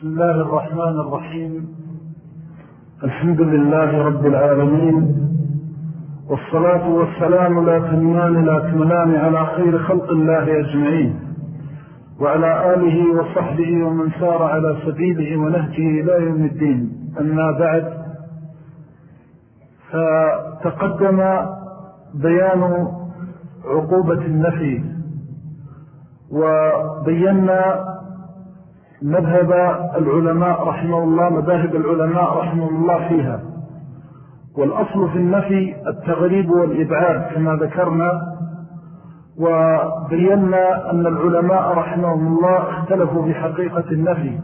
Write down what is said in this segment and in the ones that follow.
بسم الله الرحمن الرحيم. الحمد لله رب العالمين. والصلاة والسلام لا تنمان لا تمنان على خير خلق الله أجمعين. وعلى آله وصحبه ومن سار على سبيله ونهجه إلى يوم الدين. أما بعد فتقدم بيان عقوبة النفي. وبينا مذهب العلماء رحمه الله مذاهب العلماء رحمه الله فيها. والأصل في النفي التغريب والإبعاد كما ذكرنا وبينا أن العلماء رحمهم الله اختلفوا في حقيقة النفي.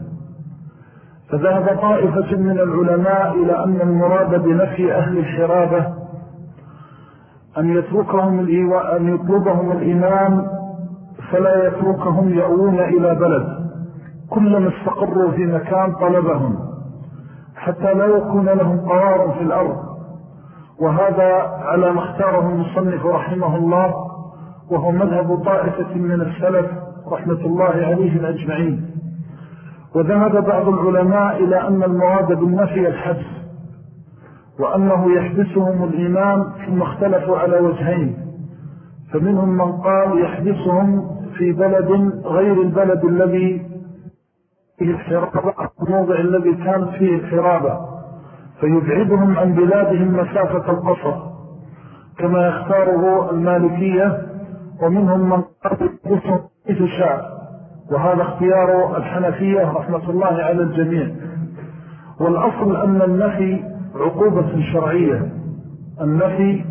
فذهب طائفة من العلماء إلى أن المراد بنفي أهل الحرابة أن يتركهم أن يطلبهم الإمام فلا يتركهم يأوون إلى بلد. كلما استقروا في مكان طلبهم حتى لا يكون لهم قرار في الأرض. وهذا على ما اختاره المصنف رحمه الله وهو مذهب طائفة من السلف رحمة الله عليهم أجمعين. وذهب بعض العلماء إلى أن المراد بالنفي الحبس وأنه يحبسهم الإمام ثم اختلفوا على وجهين. فمنهم من قال يحبسهم في بلد غير البلد الذي فيه الحرابة الموضع الذي كانت فيه الحرابة فيبعدهم عن بلادهم مسافة القصر. كما يختاره المالكية ومنهم من قال يحبسهم في شاء. وهذا اختيار الحنفية رحمة الله على الجميع. والأصل أن النفي عقوبة شرعية. النفي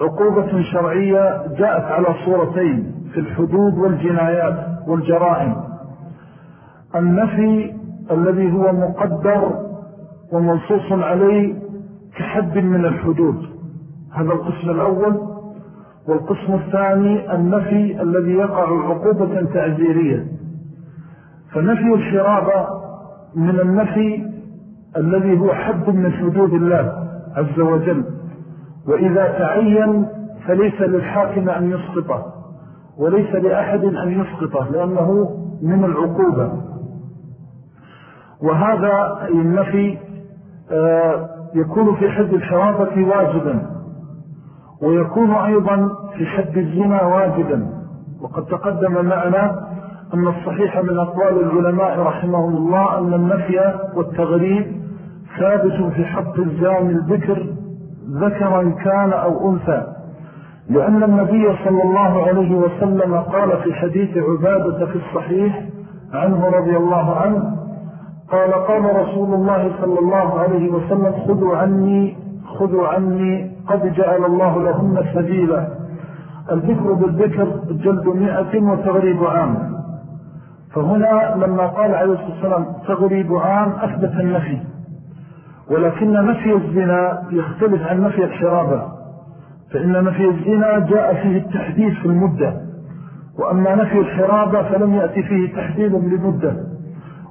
عقوبة شرعية جاءت على صورتين في الحدود والجنايات والجرائم. النفي الذي هو مقدر ومنصوص عليه كحد من الحدود. هذا القسم الأول. والقسم الثاني النفي الذي يقع عقوبة تعزيرية. فنفي الشرابة من النفي الذي هو حد من حدود الله عز وجل. وإذا تعين فليس للحاكم أن يسقطه وليس لأحد أن يسقطه لأنه من العقوبة. وهذا النفي آه، يكون في حد الحرابة واجبا ويكون أيضا في حد الزنا واجبا. وقد تقدم معنا أن الصحيح من أقوال العلماء رحمهم الله أن النفي والتغريب ثابت في حق الزام الذكر ذكرا كان أو أنثى. لأن النبي صلى الله عليه وسلم قال في حديث عبادة في الصحيح عنه رضي الله عنه قال قال رسول الله صلى الله عليه وسلم خذوا عني خذوا عني قد جعل الله لهم سبيلا. الذكر بالذكر جلد مئة وتغريب عام. فهنا لما قال عليه الصلاة والسلام تغريب عام أثبت النفي. ولكن نفي الزنا يختلف عن نفي الحرابة فإن نفي الزنا جاء فيه التحديث في المدة وأما نفي الحرابة فلم يأتي فيه تحديد لمدة.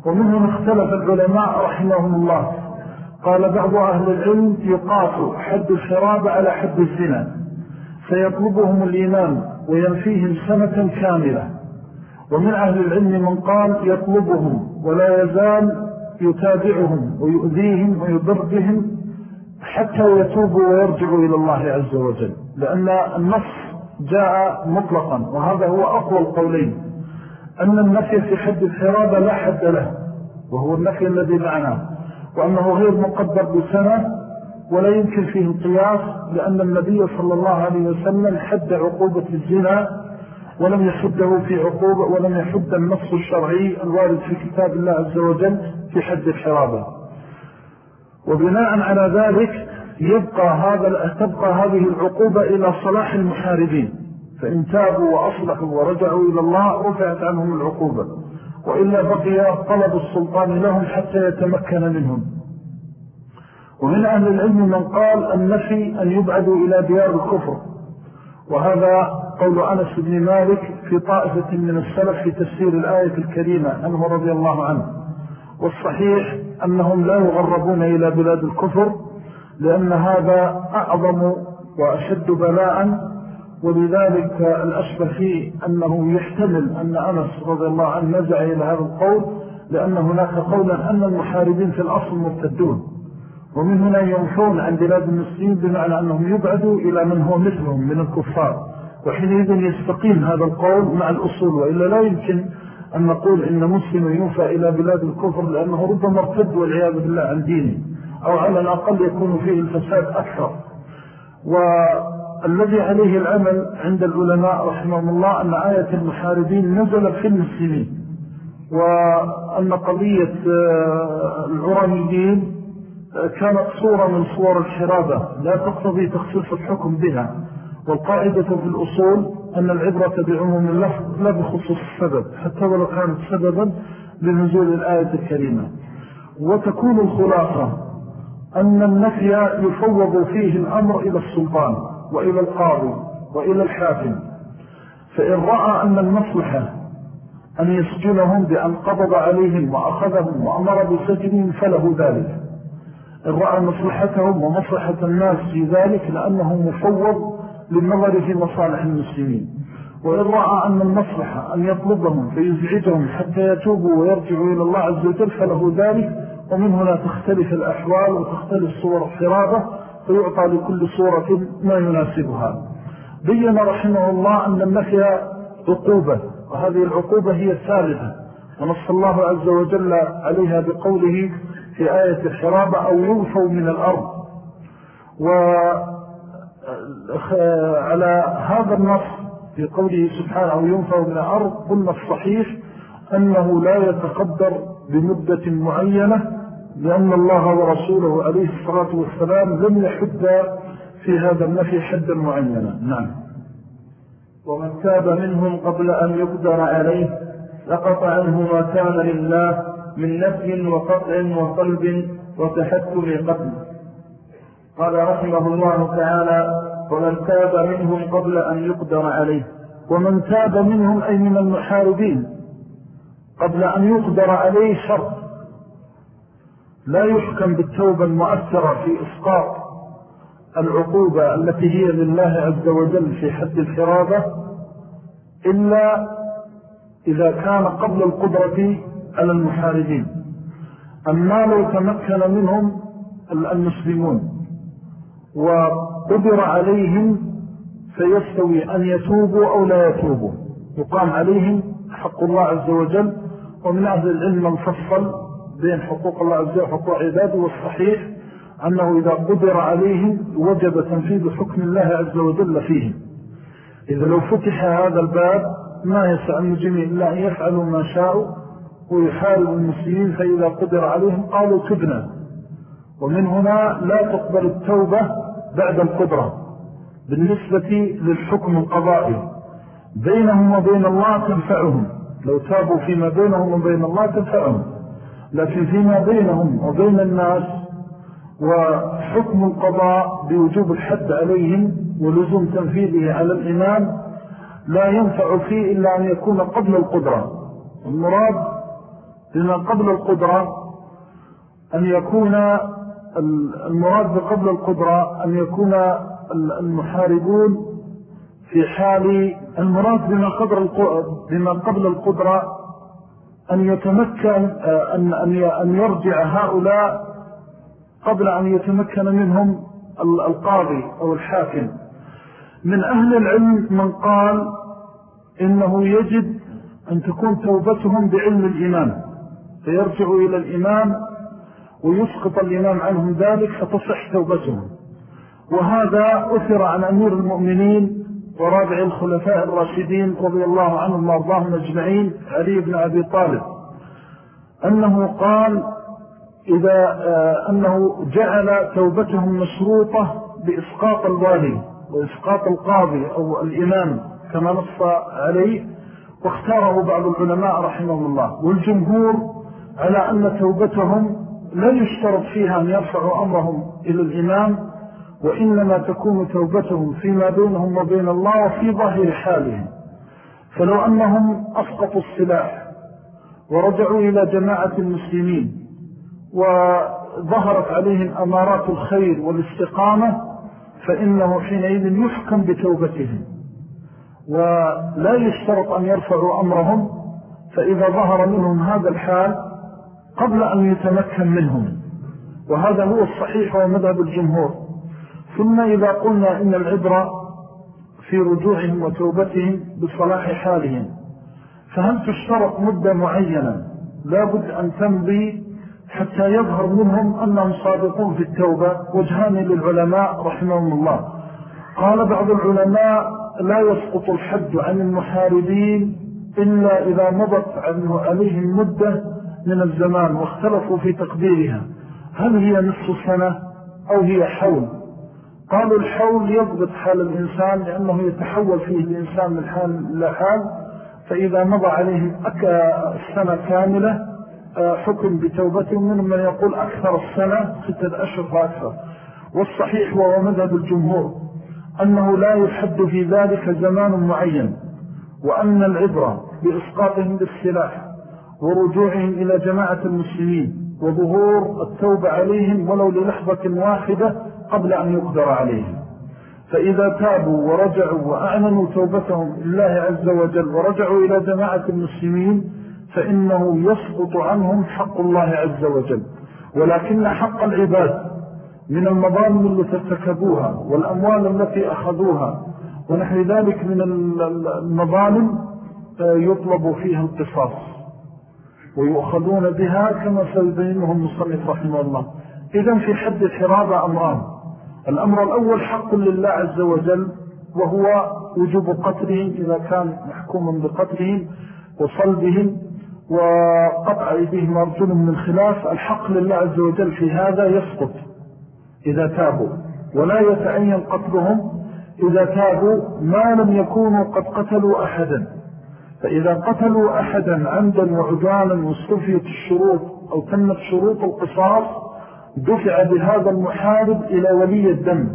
ومنهم اختلف العلماء رحمهم الله. قال بعض أهل العلم يقاس حد الحرابة على حد الزنا. فيطلبهم الإمام وينفيهم سنة كاملة. ومن أهل العلم من قال يطلبهم ولا يزال يتابعهم ويؤذيهم ويضر بهم حتى يتوبوا ويرجعوا إلى الله عز وجل. لأن النص جاء مطلقا وهذا هو أقوى القولين. أن النفي في حد الحرابة لا حد له وهو النفي الذي معناه وأنه غير مقدر بسنة ولا يمكن فيه القياس لأن النبي صلى الله عليه وسلم حد عقوبة الزنا ولم يحده في عقوبة ولم يحد النص الشرعي الوارد في كتاب الله عز وجل في حد الحرابة وبناء على ذلك يبقى هذا تبقى هذه العقوبة إلى صلاح المحاربين. فإن تابوا وأصلحوا ورجعوا إلى الله رفعت عنهم العقوبة. وإلا بقي طلب السلطان لهم حتى يتمكن منهم. ومن أهل العلم من قال النفي أن يبعدوا إلى ديار الكفر. وهذا قول أنس بن مالك في طائفة من السلف في تفسير الآية الكريمة عنه رضي الله عنه. والصحيح أنهم لا يغربون إلى بلاد الكفر لأن هذا أعظم وأشد بلاء ولذلك الأشبه فيه أنه يحتمل أن أنس رضي الله عنه نزع إلى هذا القول لأن هناك قولا أن المحاربين في الأصل مرتدون ومن هنا ينفون عن بلاد المسلمين بمعنى أنهم يبعدوا إلى من هو مثلهم من الكفار. وحينئذ يستقيم هذا القول مع الأصول وإلا لا يمكن أن نقول إن مسلم ينفى إلى بلاد الكفر لأنه ربما ارتد والعياذ بالله عن دينه أو على الأقل يكون فيه الفساد أكثر. والذي عليه العمل عند العلماء رحمهم الله أن آية المحاربين نزلت في المسلمين وأن قضية آه، العرميين آه، كانت صورة من صور الحرابة لا تقتضي تخصيص الحكم بها. والقاعدة في الأصول أن العبرة بعموم اللفظ لا بخصوص السبب حتى ولو كانت سببا لنزول الآية الكريمة. وتكون الخلاصة أن النفي يفوض فيه الأمر إلى السلطان. وإلى القاضي وإلى الحاكم. فإن رأى أن المصلحة أن يسجنهم بأن قبض عليهم وأخذهم وأمر بسجنهم فله ذلك. إن رأى مصلحتهم ومصلحة الناس في ذلك لأنه مفوض للنظر في مصالح المسلمين. وإن رأى أن المصلحة أن يطلبهم فيزعجهم حتى يتوبوا ويرجعوا إلى الله عز وجل فله ذلك. ومن هنا تختلف الأحوال وتختلف صور الحرابة. فيعطى لكل صورة ما يناسبها. بيّن رحمه الله أن النفي عقوبة وهذه العقوبة هي الثالثة ونص الله عز وجل عليها بقوله في آية الحرابة أو ينفوا من الأرض. وعلى هذا النص في قوله سبحانه أو ينفوا من الأرض قلنا الصحيح أنه لا يتقدر بمدة معينة لأن الله ورسوله عليه الصلاة والسلام لم يحد في هذا النفي حدا معينا. نعم. ومن تاب منهم قبل أن يقدر عليه لقط عنه ما كان لله من نفي وقطع وقلب وتحكم قتل قال رحمه الله تعالى ومن تاب منهم قبل أن يقدر عليه. ومن تاب منهم أي من المحاربين. قبل أن يقدر عليه شرط لا يحكم بالتوبة المؤثرة في إسقاط العقوبة التي هي لله عز وجل في حد الحرابة إلا إذا كان قبل القدرة على المحاربين. أما لو تمكن منهم المسلمون وقدر عليهم فيستوي أن يتوبوا أو لا يتوبوا. يقام عليهم حق الله عز وجل ومن أهل العلم الفصل بين حقوق الله عز وجل وحقوق عباده والصحيح أنه إذا قدر عليهم وجب تنفيذ حكم الله عز وجل فيهم. إذا لو فتح هذا الباب ما يسع المجمع إلا أن يفعلوا ما شاءوا ويحارب المسلمين فإذا قدر عليهم قالوا تبنى ومن هنا لا تقبل التوبة بعد القدرة. بالنسبة للحكم القضائي بينهم وبين الله تنفعهم. لو تابوا فيما بينهم وبين الله تنفعهم. لكن فيما بينهم وبين الناس وحكم القضاء بوجوب الحد عليهم ولزوم تنفيذه على الإمام لا ينفع فيه إلا أن يكون قبل القدرة. المراد بما قبل القدرة أن يكون المراد بقبل القدرة أن يكون المحاربون في حال المراد بما بما قبل القدرة أن يتمكن أن, أن يرجع هؤلاء قبل أن يتمكن منهم القاضي أو الحاكم. من أهل العلم من قال إنه يجب أن تكون توبتهم بعلم الإمام فيرجعوا إلى الإمام ويسقط الإمام عنهم ذلك فتصح توبتهم. وهذا أثر عن أمير المؤمنين ورابع الخلفاء الراشدين رضي الله عنهم وأرضاهم أجمعين علي بن أبي طالب. أنه قال إذا آه، أنه جعل توبتهم مشروطة بإسقاط الوالي وإسقاط القاضي أو الإمام كما نص عليه واختاره بعض العلماء رحمه الله. والجمهور على أن توبتهم لا يشترط فيها أن يرفعوا أمرهم إلى الإمام وإنما تكون توبتهم فيما بينهم وبين الله وفي ظاهر حالهم. فلو أنهم أسقطوا السلاح ورجعوا إلى جماعة المسلمين وظهرت عليهم أمارات الخير والاستقامة فإنه حينئذ يحكم بتوبتهم. ولا يشترط أن يرفعوا أمرهم فإذا ظهر منهم هذا الحال قبل أن يتمكن منهم. وهذا هو الصحيح ومذهب الجمهور. ثم إذا قلنا إن العبرة في رجوعهم وتوبتهم بصلاح حالهم فهل تشترط مدة معينة لابد أن تمضي حتى يظهر منهم أنهم صادقون في التوبة؟ وجهان للعلماء رحمهم الله. قال بعض العلماء لا يسقط الحد عن المحاربين إلا إذا مضت عنه عليهم مدة من الزمان واختلفوا في تقديرها. هل هي نصف سنة أو هي حول؟ قالوا الحول يضبط حال الإنسان لأنه يتحول فيه الإنسان من حال إلى حال فإذا مضى عليهم السنة كاملة آه، حكم بتوبتهم منهم من يقول أكثر السنة ستة أشهر فأكثر والصحيح وهو مذهب الجمهور أنه لا يحد في ذلك زمان معين وأن العبرة بإسقاطهم بالسلاح ورجوعهم إلى جماعة المسلمين وظهور التوبة عليهم ولو للحظة واحدة قبل أن يقدر عليهم. فإذا تابوا ورجعوا وأعلنوا توبتهم لله عز وجل ورجعوا إلى جماعة المسلمين فإنه يسقط عنهم حق الله عز وجل. ولكن حق العباد من المظالم التي ارتكبوها والأموال التي أخذوها ونحن ذلك من المظالم آه، يطلب فيها القصاص. ويؤخذون بها كما سيبينهم المصنف رحمه الله. إذن في حد الحرابة أمران. الأمر الأول حق لله عز وجل وهو وجوب قتلهم إذا كان محكوما بقتلهم وصلبهم وقطع أيديهم أرجلهم من خلاف. الحق لله عز وجل في هذا يسقط إذا تابوا ولا يتعين قتلهم إذا تابوا ما لم يكونوا قد قتلوا أحدا. فإذا قتلوا أحدا عمدا وعدوانا واستفيت الشروط أو تمت شروط القصاص دفع بهذا المحارب إلى ولي الدم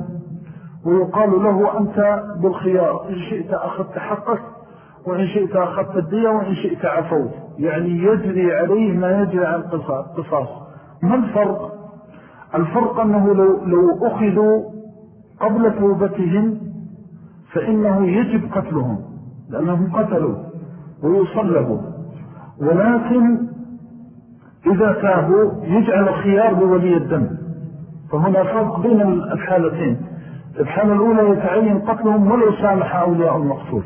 ويقال له أنت بالخيار إن شئت أخذت حقك وإن شئت أخذت الدية وإن شئت عفوت. يعني يجري عليه ما يجري عن القصاص ما الفرق؟ الفرق أنه لو, لو أخذوا قبل توبتهم فإنه يجب قتلهم لأنهم قتلوا ويصلبوا. ولكن إذا تابوا يجعل الخيار بولي الدم. فهنا فرق بين الحالتين. الحالة الأولى يتعين قتلهم ولو سامح أولياء المقصول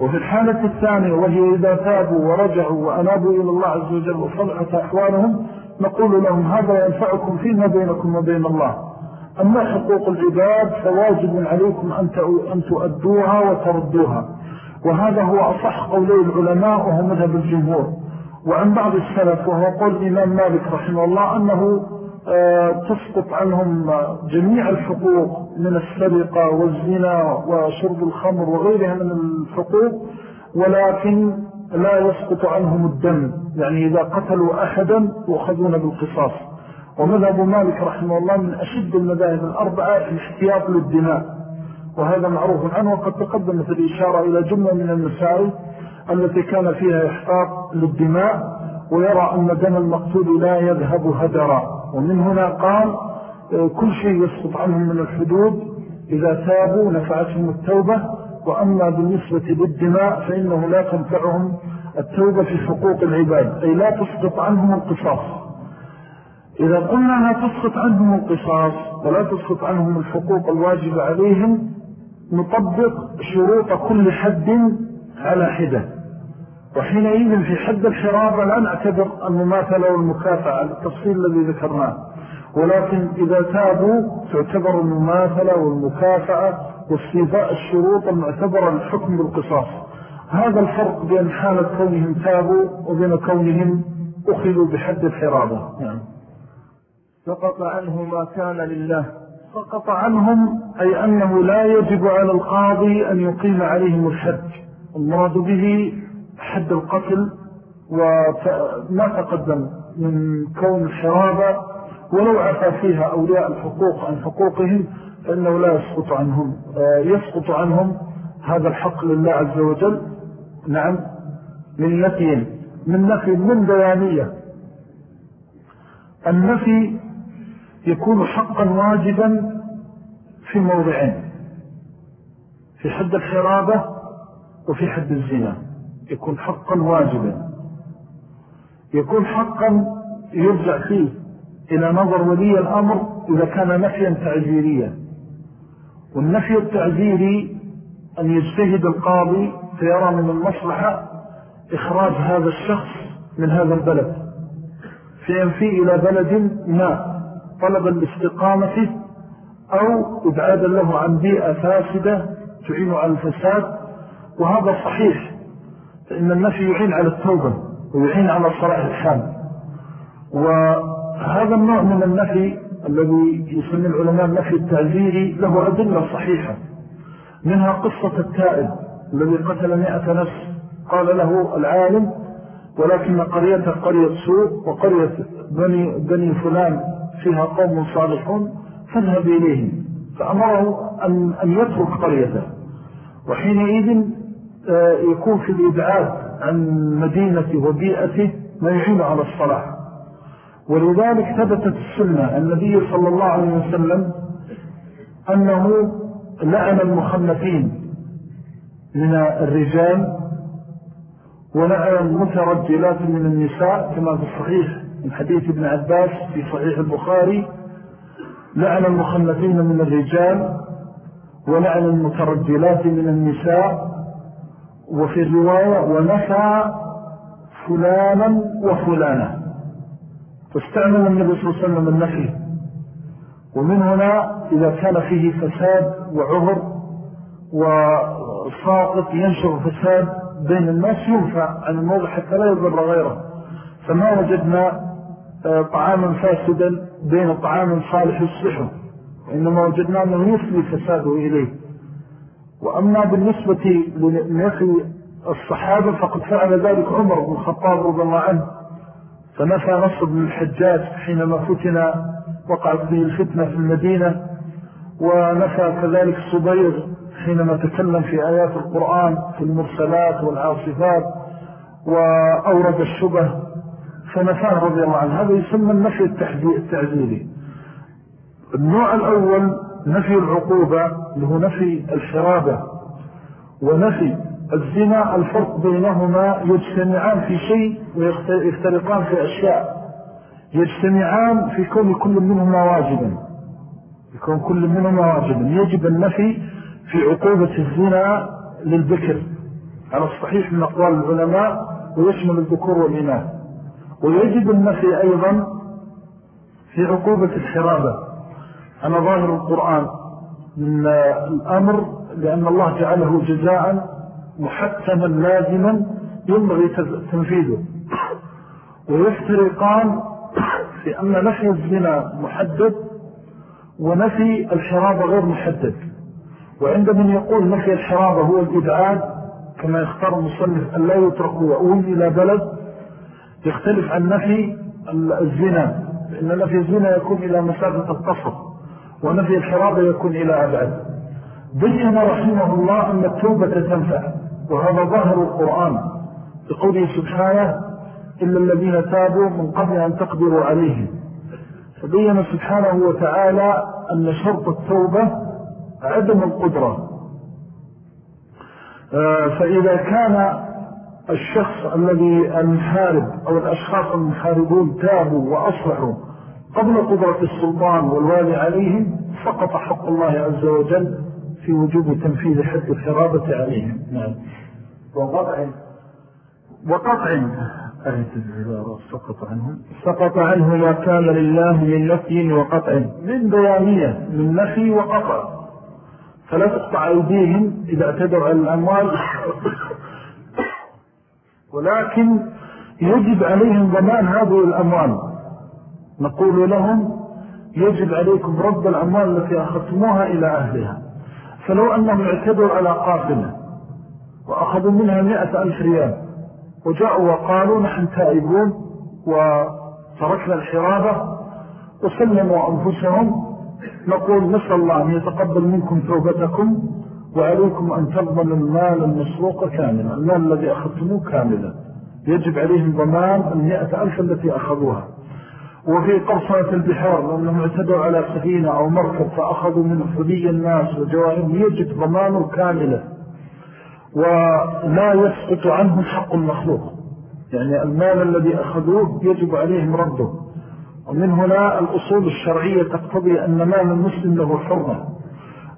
وفي الحالة الثانية وهي إذا تابوا ورجعوا وأنابوا إلى الله عز وجل وصلحت أحوالهم نقول لهم هذا ينفعكم فيما بينكم وبين الله. أما حقوق العباد فواجب عليكم أن تؤدوها وتردوها. وهذا هو أصح قولي العلماء وهو مذهب الجمهور. وعن بعض السلف وهو قول الإمام مالك رحمه الله أنه آه، تسقط عنهم جميع الحقوق من السرقة والزنا وشرب الخمر وغيرها من الحقوق ولكن لا يسقط عنهم الدم. يعني إذا قتلوا أحدا يؤخذون بالقصاص. ومذهب مالك رحمه الله من أشد المذاهب الأربعة الاحتياط للدماء. وهذا معروف عنه وقد تقدمت الإشارة إلى جملة من المسائل التي كان فيها إحقاق للدماء ويرى أن دم المقتول لا يذهب هدرا. ومن هنا قال كل شيء يسقط عنهم من الحدود. إذا تابوا نفعتهم التوبة وأما بالنسبة للدماء فإنه لا تنفعهم التوبة في حقوق العباد. أي لا تسقط عنهم القصاص. إذا قلنا لا تسقط عنهم القصاص ولا تسقط عنهم الحقوق الواجبة عليهم نطبق شروط كل حد على حدة. وحينئذ في حد الحرابة لا نعتبر المماثلة والمكافأة التفصيل الذي ذكرناه. ولكن إذا تابوا تعتبر المماثلة والمكافأة واستيفاء الشروط المعتبرة للحكم بالقصاص. هذا الفرق بين حالة كونهم تابوا وبين كونهم أخذوا بحد الحرابة. يعني. سقط عنه ما كان لله. سقط عنهم أي أنه لا يجب على القاضي أن يقيم عليهم الحد المراد به حد القتل وما تقدم من كون الحرابة ولو عفى فيها أولياء الحقوق عن حقوقهم فإنه لا يسقط عنهم. آه، يسقط عنهم هذا الحق لله عز وجل. نعم. من نفي من نفي من بيانية. النفي يكون حقا واجبا في موضعين. في حد الحرابة وفي حد الزنا يكون حقا واجبا. يكون حقا يرجع فيه إلى نظر ولي الأمر إذا كان نفيا تعزيريا. والنفي التعزيري أن يجتهد القاضي فيرى من المصلحة إخراج هذا الشخص من هذا البلد. فينفي إلى بلد ما طلبا لاستقامته أو إبعادا له عن بيئة فاسدة تعين على الفساد وهذا صحيح. فإن النفي يعين على التوبة ويعين على صلاح الحال وهذا النوع من النفي الذي يسمي العلماء النفي التعذيري له أدلة صحيحة. منها قصة التائب الذي قتل مئة نفس. قال له العالم ولكن قرية قرية سوء وقرية بني, بني فلان فيها قوم صالحون فاذهب إليهم. فأمره أن, أن يترك قريته. وحينئذ يكون في الإبعاد عن مدينته وبيئته ما يعين على الصلاح. ولذلك ثبتت السنة النبي صلى الله عليه وسلم أنه لعن المخنفين من الرجال ولعن المترجلات من النساء كما في الصحيح من حديث ابن عباس في صحيح البخاري لعن المخنفين من الرجال ولعن المترجلات من النساء وفي الرواية ونفى فلانا وفلانا. فاستعمل النبي صلى الله عليه وسلم النفي. ومن هنا إذا كان فيه فساد وعهر وصاقط ينشر فساد بين الناس ينفع عن الموضع حتى لا يضر غيره. فما وجدنا آه، طعاما فاسدا بين طعام صالح يصلحه وإنما وجدنا أنه يفلي فساده إليه. وأما بالنسبة لنفي الصحابة فقد فعل ذلك عمر بن الخطاب رضي الله عنه. فنفى نصر بن الحجاج حينما فتن وقعت به الفتنة في المدينة ونفى كذلك الصبير حينما تكلم في آيات القرآن في المرسلات والعاصفات وأورد الشبه فنفاه رضي الله عنه. هذا يسمى النفي التعذيري النوع الأول نفي العقوبة اللي هو نفي الحرابة ونفي الزنا الفرق بينهما يجتمعان في شيء ويفترقان في أشياء. يجتمعان في كون كل منهما واجبا. يكون كل منهما واجبا. يجب النفي في عقوبة الزنا للذكر على الصحيح من أقوال العلماء ويشمل الذكور والإناث ويجب النفي أيضا في عقوبة الحرابة أنا ظاهر القرآن من الأمر لأن الله جعله جزاء محكما لازما ينبغي تنفيذه. ويفترقان في أن نفي الزنا محدد ونفي الحرابة غير محدد. وعند من يقول نفي الحرابة هو الإبعاد كما يختار المصنف أن لا يتركوا وأول إلى بلد يختلف عن نفي الزنا لأن نفي الزنا يكون إلى مسافة القصر. ونفي الحرابة يكون إلى أبعد. بيّن رحمه الله أن التوبة تنفع وهذا ظاهر القرآن. بقوله سبحانه إلا الذين تابوا من قبل أن تقدروا عليهم فبين سبحانه وتعالى أن شرط التوبة عدم القدرة. آه، فإذا كان الشخص الذي المحارب أو الأشخاص المحاربون تابوا وأصلحوا قبل قدرة السلطان والوالي عليهم سقط حق الله عز وجل في وجوب تنفيذ حد الحرابة عليهم. نعم. وقطع. وقطع. آية العبارة سقط عنهم. سقط عنه ما كان لله من نفي وقطع. من بيانية من نفي وقطع. فلا تقطع أيديهم إذا اعتدوا على الأموال. ولكن يجب عليهم ضمان هذه الأموال. نقول لهم يجب عليكم رد الأموال التي أخذتموها إلى أهلها. فلو أنهم اعتدوا على قافلة وأخذوا منها مئة ألف ريال وجاءوا وقالوا نحن تائبون وتركنا الحرابة وسلموا أنفسهم نقول نسأل الله أن يتقبل منكم توبتكم وعليكم أن تضمن المال المسروق كاملا المال الذي أخذتموه كاملا. يجب عليهم ضمان المئة ألف التي أخذوها. وفي قرصنة البحار لأنهم اعتدوا على سفينة أو مركب فأخذوا من حلي الناس وجوائهم يجب ضمانه كاملا ولا يسقط عنهم حق المخلوق. يعني المال الذي أخذوه يجب عليهم رده. ومن هنا الأصول الشرعية تقتضي أن مال المسلم له حرمة.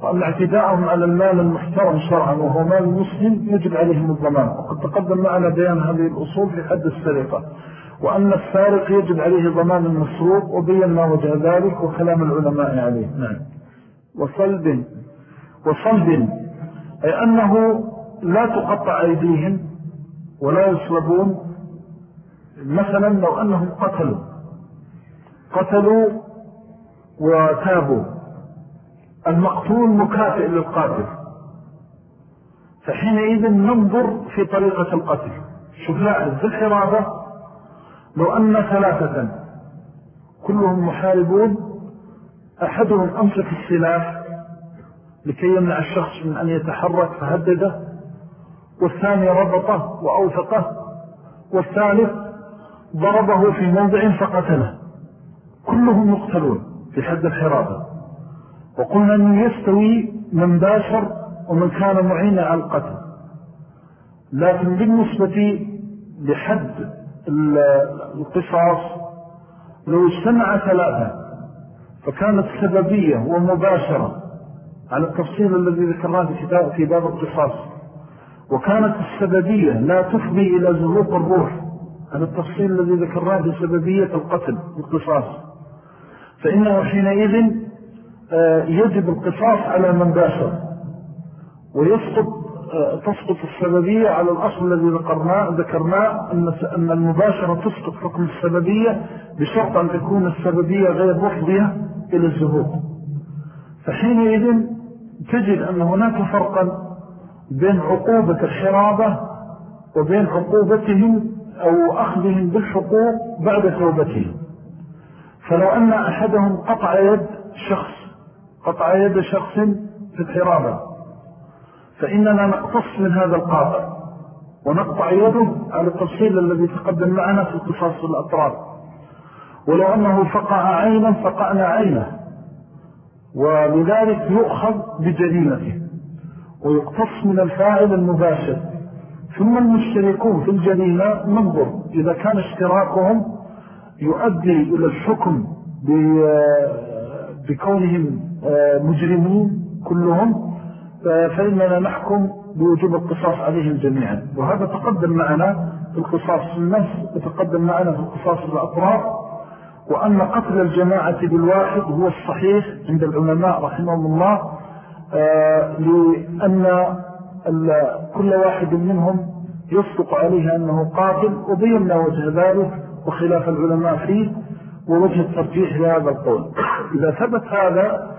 وأن اعتداءهم على المال المحترم شرعا وهو مال المسلم يجب عليهم الضمان. وقد تقدم معنا بيان هذه الأصول في حد السرقة وأن السارق يجب عليه ضمان المسروق وبينا وجه ذلك وكلام العلماء عليه. نعم. وصلب وصلب أي أنه لا تقطع أيديهم ولا يصلبون. مثلا لو أنهم قتلوا قتلوا وتابوا. المقتول مكافئ للقاتل. فحينئذ ننظر في طريقة القتل. شوف لاحظ الحرابة. لو أن ثلاثة كلهم محاربون أحدهم أمسك السلاح لكي يمنع الشخص من أن يتحرك فهدده. والثاني ربطه وأوثقه. والثالث ضربه في موضع فقتله. كلهم يقتلون في حد الحرابة. وقلنا أنه يستوي من باشر ومن كان معين على القتل. لكن بالنسبة لحد القصاص لو اجتمع ثلاثة فكانت سببية ومباشرة على التفصيل الذي ذكرناه في باب القصاص. وكانت السببية لا تفضي إلى زهوق الروح على التفصيل الذي ذكرناه في سببية القتل القصاص. فإنه حينئذ يجب القصاص على من باشر ويسقط آه، تسقط السببية على الأصل الذي ذكرناه ذكرناه أن المباشرة تسقط حكم السببية بشرط أن تكون السببية غير مفضية إلى الزهور. فحينئذ تجد أن هناك فرقا بين عقوبة الحرابة وبين عقوبتهم أو أخذهم بالحقوق بعد توبتهم. فلو أن أحدهم قطع يد شخص قطع يد شخص في الحرابة. فإننا نقتص من هذا القاطع ونقطع يده على التفصيل الذي تقدم معنا في القصاص الأطراف. ولو أنه فقع عينا فقعنا عينه. ولذلك يؤخذ بجريمته ويقتص من الفاعل المباشر. ثم المشتركون في الجريمة ننظر إذا كان اشتراكهم يؤدي إلى الحكم بكونهم مجرمين كلهم فإننا نحكم بوجوب القصاص عليهم جميعا. وهذا تقدم معنا في القصاص في النفس وتقدم معنا في القصاص في الأطراف وأن قتل الجماعة بالواحد هو الصحيح عند العلماء رحمهم الله آه، لأن كل واحد منهم يصدق عليه أنه قاتل وبينا وجه ذلك وخلاف العلماء فيه ووجه الترجيح لهذا القول. إذا ثبت هذا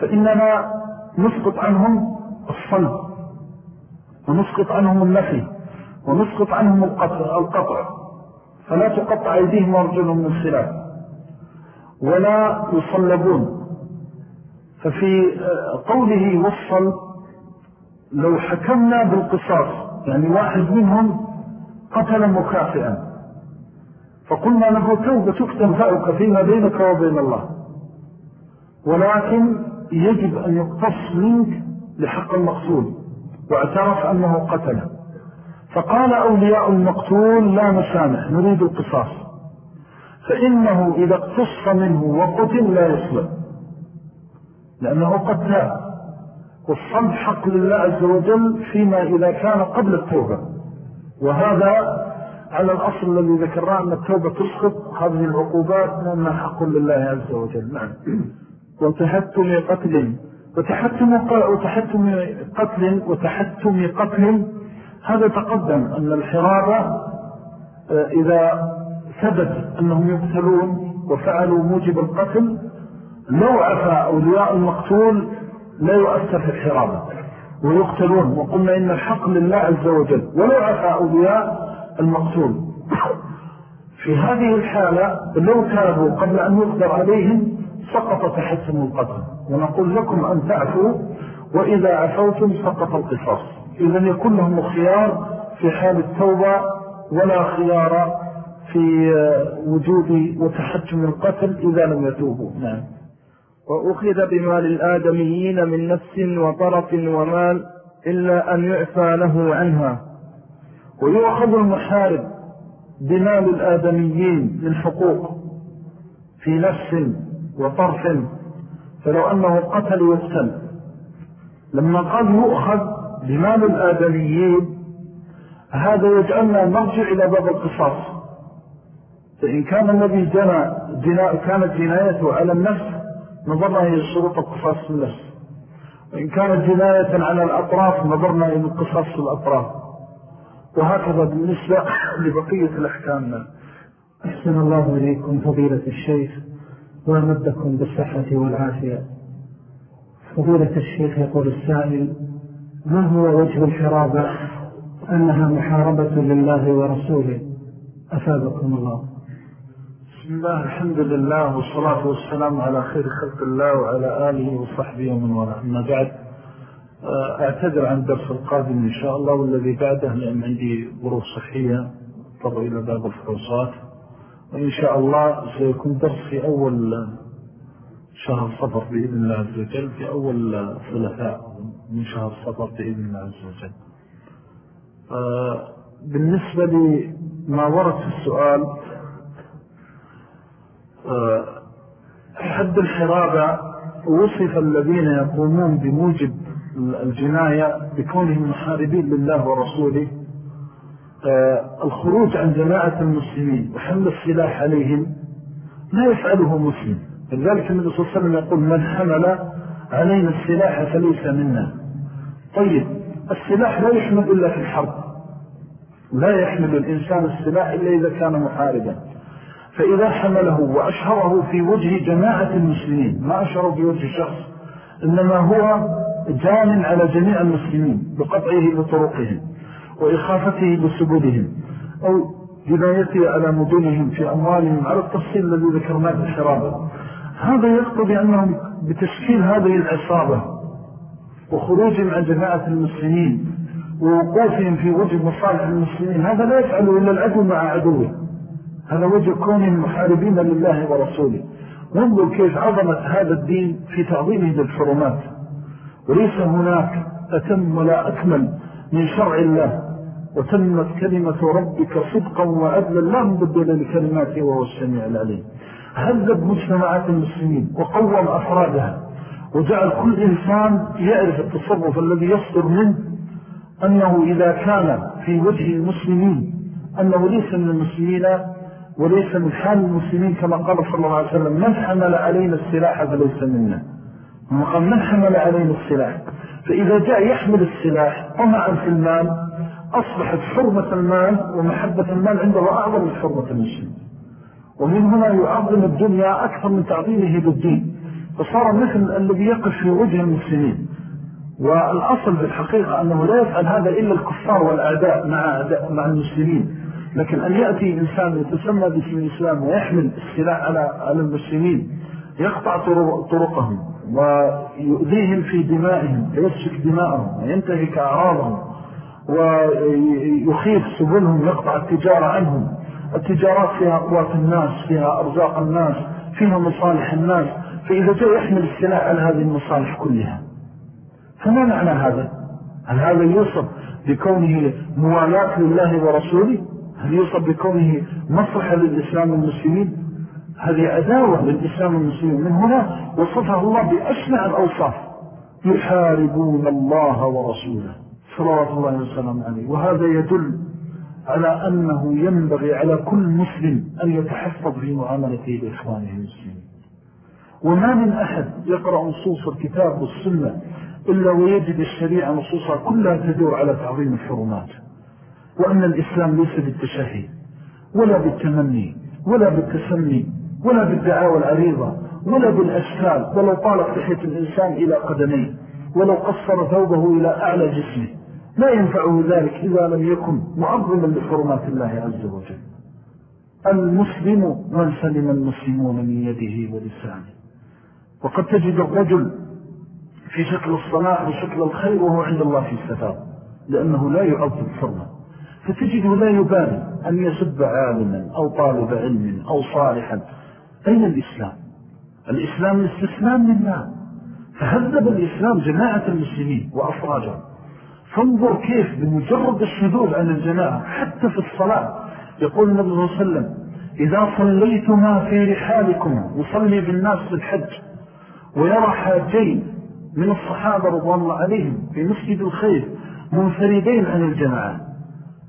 فإننا نسقط عنهم الصلب ونسقط عنهم النفي ونسقط عنهم القطع فلا تقطع أيديهم ورجلهم من الخلاف ولا يصلبون. ففي قوله والصلب لو حكمنا بالقصاص يعني واحد منهم قتل مكافئا. فقلنا له توبة تكتب فيما بينك وبين الله. ولكن يجب أن يقتص منك لحق المقتول واعترف أنه قتل فقال أولياء المقتول لا نسامح نريد القصاص. فإنه إذا اقتص منه وقتل لا يصلب لأنه قد تاب. والصمت حق لله عز وجل فيما إذا كان قبل التوبة. وهذا على الأصل الذي ذكرنا أن التوبة تسقط. هذه العقوبات لأنها حق لله عز وجل. نعم. وتحتم قتل وتحتم وتحتم قتل وتحتم قتل. هذا تقدم أن الحرابة آه، إذا ثبت أنهم يقتلون وفعلوا موجب القتل لو عفى أولياء المقتول لا يؤثر في الحرابة ويقتلون. وقلنا إن الحق لله عز وجل ولو عفى أولياء المقتول. في هذه الحالة لو تابوا قبل أن يقدر عليهم سقط تحسن القتل. ونقول لكم أن تعفوا وإذا عفوتم سقط القصاص. إذن يكون لهم الخيار في حال التوبة ولا خيار في وجود وتحجم القتل إذا لم يتوبوا. نعم. وأخذ بمال الآدميين من نفس وطرف ومال إلا أن يعفى له عنها. ويؤخذ المحارب بمال الآدميين من حقوق في نفس وطرف. فلو أنه قتل يقتل. لما قال يؤخذ بمال الآدميين هذا يجعلنا نرجع إلى باب القصاص. فإن كان الذي جنى جنا كانت جنايته على النفس نظرنا إلى شروط القصاص في النفس. وإن كانت جناية على الأطراف نظرنا إلى القصاص في الأطراف. وهكذا بالنسبة لبقية الأحكام. أحسن الله إليكم فضيلة الشيخ. وأمدكم بالصحة والعافية. فضيلة الشيخ يقول السائل ما هو وجه الحرابة؟ أنها محاربة لله ورسوله. أفادكم الله. بسم الله الحمد لله والصلاة والسلام على خير خلق الله وعلى آله وصحبه ومن وراء أما بعد آه، أعتذر عن الدرس القادم إن شاء الله والذي بعده لأن عندي ظروف صحية. أضطر إلى باب الفحوصات. وإن شاء الله سيكون درس في أول شهر صفر بإذن الله عز وجل في أول ثلاثاء من شهر صفر بإذن الله عز وجل. آه، بالنسبة لما ورد في السؤال آه، حد الحرابة وصف الذين يقومون بموجب الجناية بكونهم محاربين لله ورسوله الخروج عن جماعة المسلمين وحمل السلاح عليهم لا يفعله مسلم. لذلك النبي صلى الله عليه وسلم يقول من حمل علينا السلاح فليس منا طيب السلاح لا يحمل إلا في الحرب لا يحمل الإنسان السلاح إلا إذا كان محاربا. فإذا حمله وأشهره في وجه جماعة المسلمين ما أشهره في وجه شخص إنما هو جان على جميع المسلمين بقطعه لطرقهم وإخافته لسبلهم أو جنايته على مدنهم في أموالهم على التفصيل الذي ذكرناه الحرابة هذا يقتضي أنهم بتشكيل هذه العصابة وخروجهم عن جماعة المسلمين ووقوفهم في وجه مصالح المسلمين. هذا لا يفعله إلا العدو مع عدوه. هذا وجه كونهم محاربين لله ورسوله. وانظر كيف عظمت هذا الدين في تعظيمه للحرمات. وليس هناك أتم ولا أكمل من شرع الله. وتمت كلمة ربك صدقا وعدلا لا مبدل لكلماته وهو السميع العليم. هذب مجتمعات المسلمين وقوم أفرادها وجعل كل إنسان يعرف التصرف الذي يصدر منه أنه إذا كان في وجه المسلمين أنه ليس من المسلمين وليس من حال المسلمين كما قال صلى الله عليه وسلم من حمل علينا السلاح فليس منا. من حمل علينا السلاح؟ فإذا جاء يحمل السلاح طمعا في المال أصبحت حرمة المال ومحبة المال عنده أعظم حرمة المسلم. ومن هنا يعظم الدنيا أكثر من تعظيمه للدين فصار مثل الذي يقف في وجه المسلمين. والأصل بالحقيقة أنه لا يفعل هذا إلا الكفار والأعداء مع, مع المسلمين. لكن أن يأتي إنسان يتسمى باسم الإسلام ويحمل السلاح على على المسلمين يقطع طرقهم ويؤذيهم في دمائهم ويسفك دماءهم وينتهك أعراضهم. ويخيف سبلهم يقطع التجارة عنهم. التجارات فيها قوات الناس فيها أرزاق الناس فيها مصالح الناس. فإذا جاء يحمل السلاح على هذه المصالح كلها. فما معنى هذا؟ هل هذا يوصف بكونه موالاة لله ورسوله؟ هل يوصف بكونه مصلحة للإسلام والمسلمين؟ هذه عداوة للإسلام والمسلمين. من هنا وصفه الله بأشنع الأوصاف. يحاربون الله ورسوله. صلوات الله وسلم عليه. وهذا يدل على أنه ينبغي على كل مسلم أن يتحفظ في معاملته لإخوانه المسلمين. وما من أحد يقرأ نصوص الكتاب والسنة إلا ويجد الشريعة نصوصها كلها تدور على تعظيم الحرمات وأن الإسلام ليس بالتشهي ولا بالتمني ولا بالتسمي ولا بالدعاوى العريضة ولا بالأشكال ولو طالت تحية الإنسان إلى قدميه ولو قصر ثوبه إلى أعلى جسمه. لا ينفعه ذلك إذا لم يكن معظما لحرمات الله عز وجل. المسلم من سلم المسلمون من يده ولسانه. وقد تجد الرجل في شكل الصلاح وشكل الخير وهو عند الله في السفار لأنه لا يعظم فرما فتجده لا يبالي أن يسب عالما أو طالب علم أو صالحا أين الإسلام. الإسلام الاستسلام لله. فهذب الإسلام جماعة المسلمين وأفراجهم فانظر كيف بمجرد الشذوذ عن الجماعة حتى في الصلاة يقول النبي صلى الله عليه وسلم إذا صليتما في رحالكم يصلي بالناس في الحج. ويرى حاجين من الصحابة رضوان الله عليهم في مسجد الخير منفردين عن الجماعة.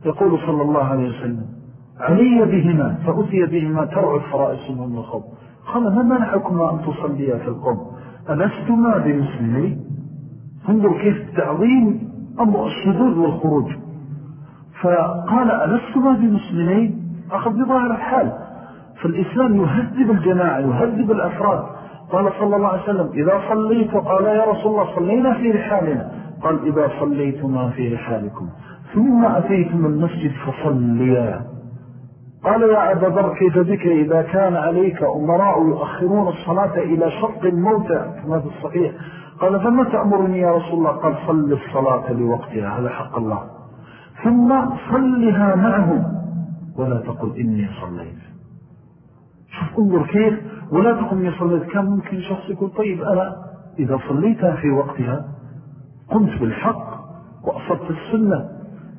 يقول صلى الله عليه وسلم علي بهما فأتي بهما ترعى الفرائس من الخوف. قال ما منعكما أن تصليا في القوم؟ ألستما بمسلمين؟ انظر كيف التعظيم أمر الشذوذ والخروج. فقال ألستما بمسلمين؟ أخذ بظاهر الحال. فالإسلام يهذب الجماعة يهذب الأفراد. قال صلى الله عليه وسلم إذا صليت قال يا رسول الله صلينا في رحالنا. قال إذا صليتما في رحالكم. ثم أتيتم المسجد فصليا. قال يا أبا ذر كيف بك؟ إذا كان عليك أمراء يؤخرون الصلاة إلى شرق الموتى. كما في الصحيح قال فما تأمرني يا رسول الله؟ قال صل الصلاة لوقتها هذا حق الله. ثم صلها معهم. ولا تقل إني صليت. شوف انظر كيف ولا تقل إني صليت. كان ممكن شخص يقول طيب أنا إذا صليتها في وقتها قمت بالحق وأصبت السنة.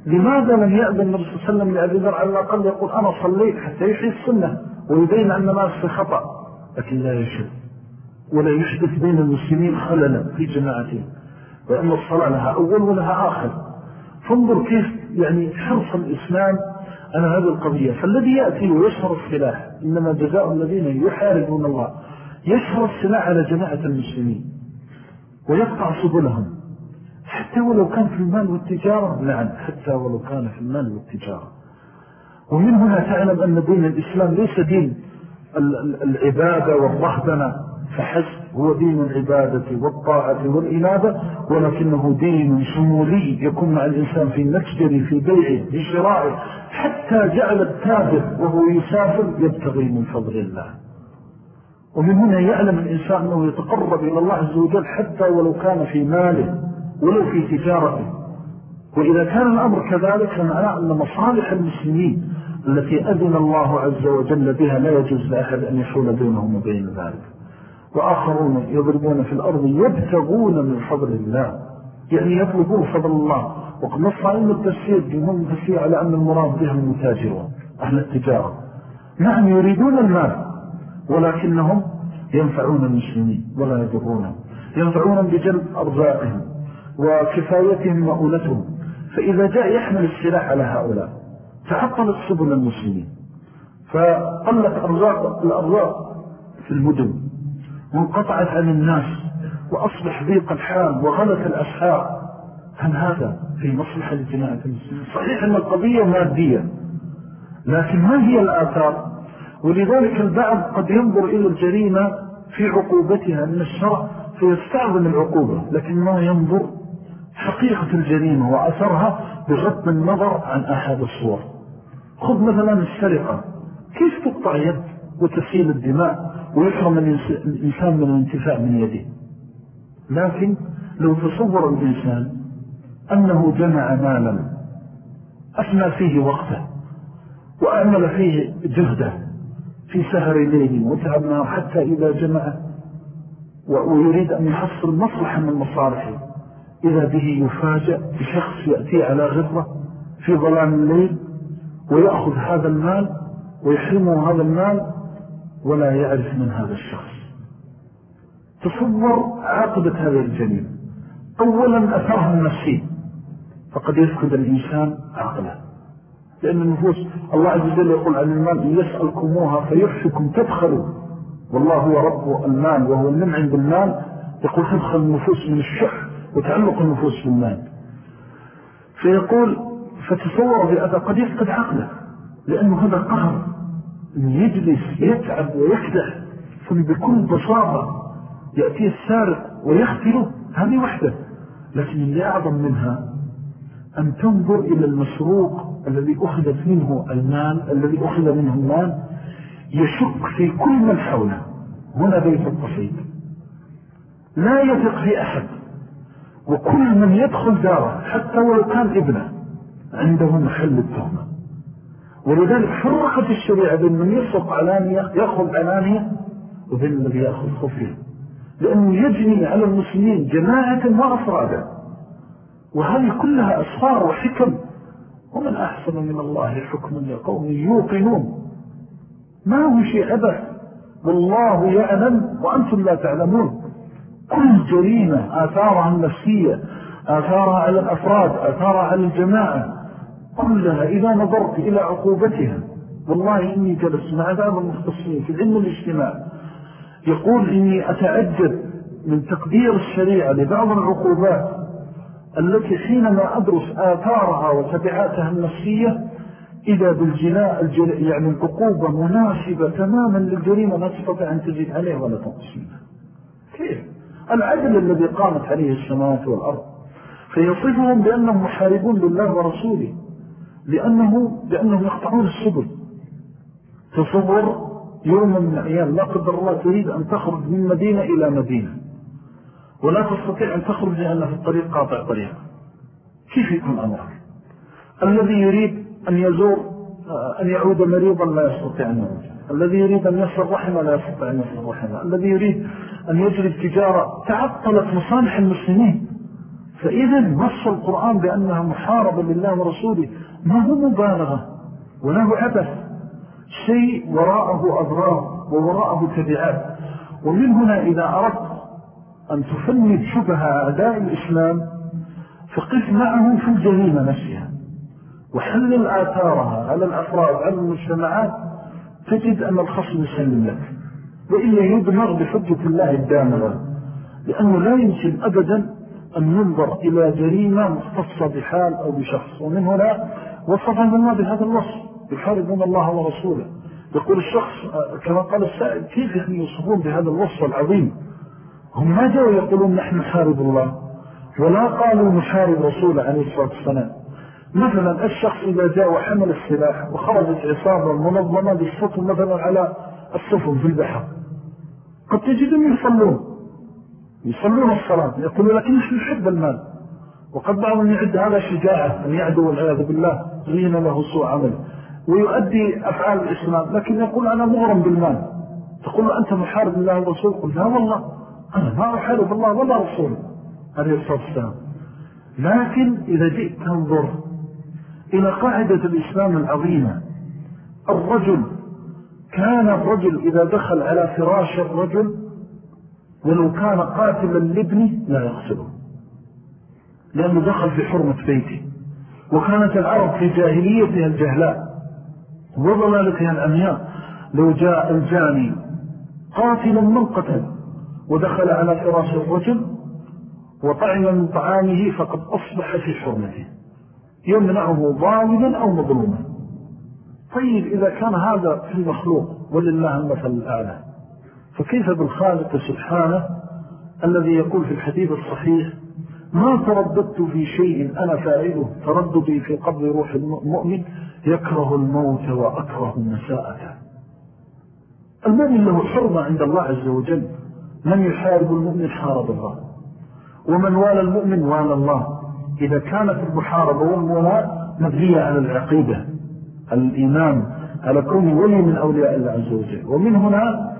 لماذا لم يأذن النبي صلى الله عليه وسلم لأبي ذر على الأقل يقول أنا صليت حتى يحيي السنة ويبين أن الناس في خطأ. لكن لا يشد ولا يحدث بين المسلمين خللا في جماعتهم. وأن الصلاة لها أول ولها آخر. فانظر كيف يعني حرص الإسلام على هذه القضية. فالذي يأتي ويشهر السلاح إنما جزاء الذين يحاربون الله. يشهر السلاح على جماعة المسلمين. ويقطع سبلهم. حتى ولو كان في المال والتجارة نعم حتى ولو كان في المال والتجارة. ومن هنا تعلم أن دين الإسلام ليس دين العبادة والرهبنة. فحسب هو دين العبادة والطاعة والإنابة ولكنه دين شمولي يكون مع الإنسان في متجر في بيعه في شرائه حتى جعل التاجر وهو يسافر يبتغي من فضل الله. ومن هنا يعلم الإنسان أنه يتقرب إلى الله عز وجل حتى ولو كان في ماله ولو في تجارته. وإذا كان الأمر كذلك فمعنى أن مصالح المسلمين التي أذن الله عز وجل بها لا يجوز لأحد أن يحول بينهم وبين ذلك. وآخرون يضربون في الأرض يبتغون من فضل الله. يعني يطلبون فضل الله. وقد نص علم التفسير جمهور التفسير على أن المراد بهم المتاجرون أهل التجارة. نعم يريدون المال ولكنهم ينفعون المسلمين ولا يضرونهم. ينفعون بجلب أرزاقهم وكفايتهم وأولتهم. فإذا جاء يحمل السلاح على هؤلاء تعطلت سبل المسلمين. فقلت أرزاق الأرزاق في المدن. وانقطعت عن الناس وأصبح ضيق الحال وغلت الأسحار. هل هذا في مصلحة لجماعة المسلمين؟ صحيح أن القضية مادية لكن ما هي الآثار؟ ولذلك البعض قد ينظر إلى الجريمة في عقوبتها من الشرع فيستعظم العقوبة لكن ما ينظر حقيقة الجريمة وأثرها بغض النظر عن أحد الصور. خذ مثلا السرقة كيف تقطع يد وتسيل الدماء؟ ويحرم الإنسان من الانتفاع من يده. لكن لو تصور الإنسان أنه جمع مالا أثنى فيه وقته وأعمل فيه جهده في سهر ليل وتعب نار حتى إذا جمع ويريد أن يحصل مصلحة من مصالحه إذا به يفاجأ بشخص يأتي على غرة في ظلام الليل ويأخذ هذا المال ويحرمه هذا المال ولا يعرف من هذا الشخص. تصور عاقبة هذا الجنين. أولا أثرها النفسي فقد يفقد الإنسان عقله. لأن النفوس الله عز وجل يقول عن المال يسألكموها فيحفكم تدخلوا والله هو رب المال وهو النمع بالمال يقول تدخل النفوس من الشح وتعلق النفوس بالمال. فيقول فتصور بأذى قد يفقد عقله. لأنه هذا قهر. يجلس يتعب ويكدح ثم بكل بساطة يأتي السارق ويختله هذه وحدة. لكن اللي أعظم منها أن تنظر إلى المسروق الذي أخذت منه المال الذي أخذ منه المال يشك في كل من حوله. هنا بيت القصيد. لا يثق في أحد. وكل من يدخل داره حتى ولو كان ابنه عنده محل التهمة. ولذلك فرقت الشريعة بين من يسرق علانية يأخذ علانية وبين الذي يأخذ خفية. لأنه يجني على المسلمين جماعة وأفرادا وهذه كلها أسفار وحكم. ومن أحسن من الله حكما لقوم يوقنون. ما هو شيء أبث والله يعلم وأنتم لا تعلمون. كل جريمة آثارها النفسية آثارها على الأفراد آثارها على الجماعة كلها إذا نظرت إلى عقوبتها. والله إني جلس مع بعض المختصين في علم الاجتماع. يقول إني أتعجب من تقدير الشريعة لبعض العقوبات التي حينما أدرس آثارها وتبعاتها النفسية إذا بالجلاء يعني العقوبة مناسبة تماما للجريمة لا تستطيع أن تجد عليه ولا تنقص منها. كيف؟ العدل الذي قامت عليه السماوات والأرض. فيصفهم بأنهم محاربون لله ورسوله. لأنه لأنهم يقطعون السبل تصور يوم من الأيام لا قدر الله تريد أن تخرج من مدينة إلى مدينة. ولا تستطيع أن تخرج لأن في الطريق قاطع طريق. كيف يكون أمرك الذي يريد أن يزور آه، أن يعود مريضا لا يستطيع أن يعود. الذي يريد أن يصل رحمة لا يستطيع أن يصل رحمة. الذي يريد أن يجري التجارة تعطلت مصالح المسلمين. فإذا نص القرآن بأنها محاربة لله ورسوله. ما هو مبالغة ولا هو عبث؟ شيء وراءه أضرار ووراءه تبعات. ومن هنا إذا أردت أن تفند شبه أعداء الإسلام فقف معهم في الجريمة نفسها وحلل آثارها على الأفراد على المجتمعات تجد أن الخصم يسلم لك. وإلا يدمر بحجة الله الدامرة لأنه لا يمكن أبدا أن ينظر إلى جريمة مختصة بحال أو بشخص. ومن هنا وصفهم الله بهذا الوصف يحاربون الله ورسوله. يقول الشخص كما قال السائل كيف يصفون بهذا الوصف العظيم؟ هم ما جاءوا يقولون نحن نحارب الله ولا قالوا نحارب رسوله عليه الصلاة والسلام. مثلا الشخص إذا جاء وحمل السلاح وخرجت عصابة منظمة للسفن مثلا على السفن في البحر قد تجدهم يصلون يصلون الصلاة يقولون لكن نحن نحب المال. وقد بعضهم يعد هذا شجاعة أن يعدو والعياذ بالله زين له سوء عمل. ويؤدي أفعال الإسلام لكن يقول أنا مغرم بالمال. تقول أنت محارب الله والرسول قل لا والله. أنا ما أحارب الله ولا رسول. عليه الصلاة والسلام. لكن إذا جئت تنظر إلى قاعدة الإسلام العظيمة الرجل كان الرجل إذا دخل على فراش الرجل ولو كان قاتلا لابنه لا يغسله لأنه دخل في حرمة بيته. وكانت العرب في جاهليتها الجهلاء. وضلالتها الأمياء لو جاء الجاني قاتلا من قتل ودخل على فراش الرجل وطعم من طعامه فقد أصبح في حرمته. يمنعه ظالما أو مظلوما. طيب إذا كان هذا في المخلوق ولله المثل الأعلى. فكيف بالخالق سبحانه الذي يقول في الحديث الصحيح ما ترددت في شيء أنا فاعله ترددي في قبل روح المؤمن. يكره الموت وأكره النساءة. المؤمن له حرمة عند الله عز وجل. من يحارب المؤمن حارب الله. ومن والى المؤمن والى الله. إذا كانت المحاربة والمواء مبنية على العقيدة الإيمان على كون ولي من أولياء الله عز وجل. ومن هنا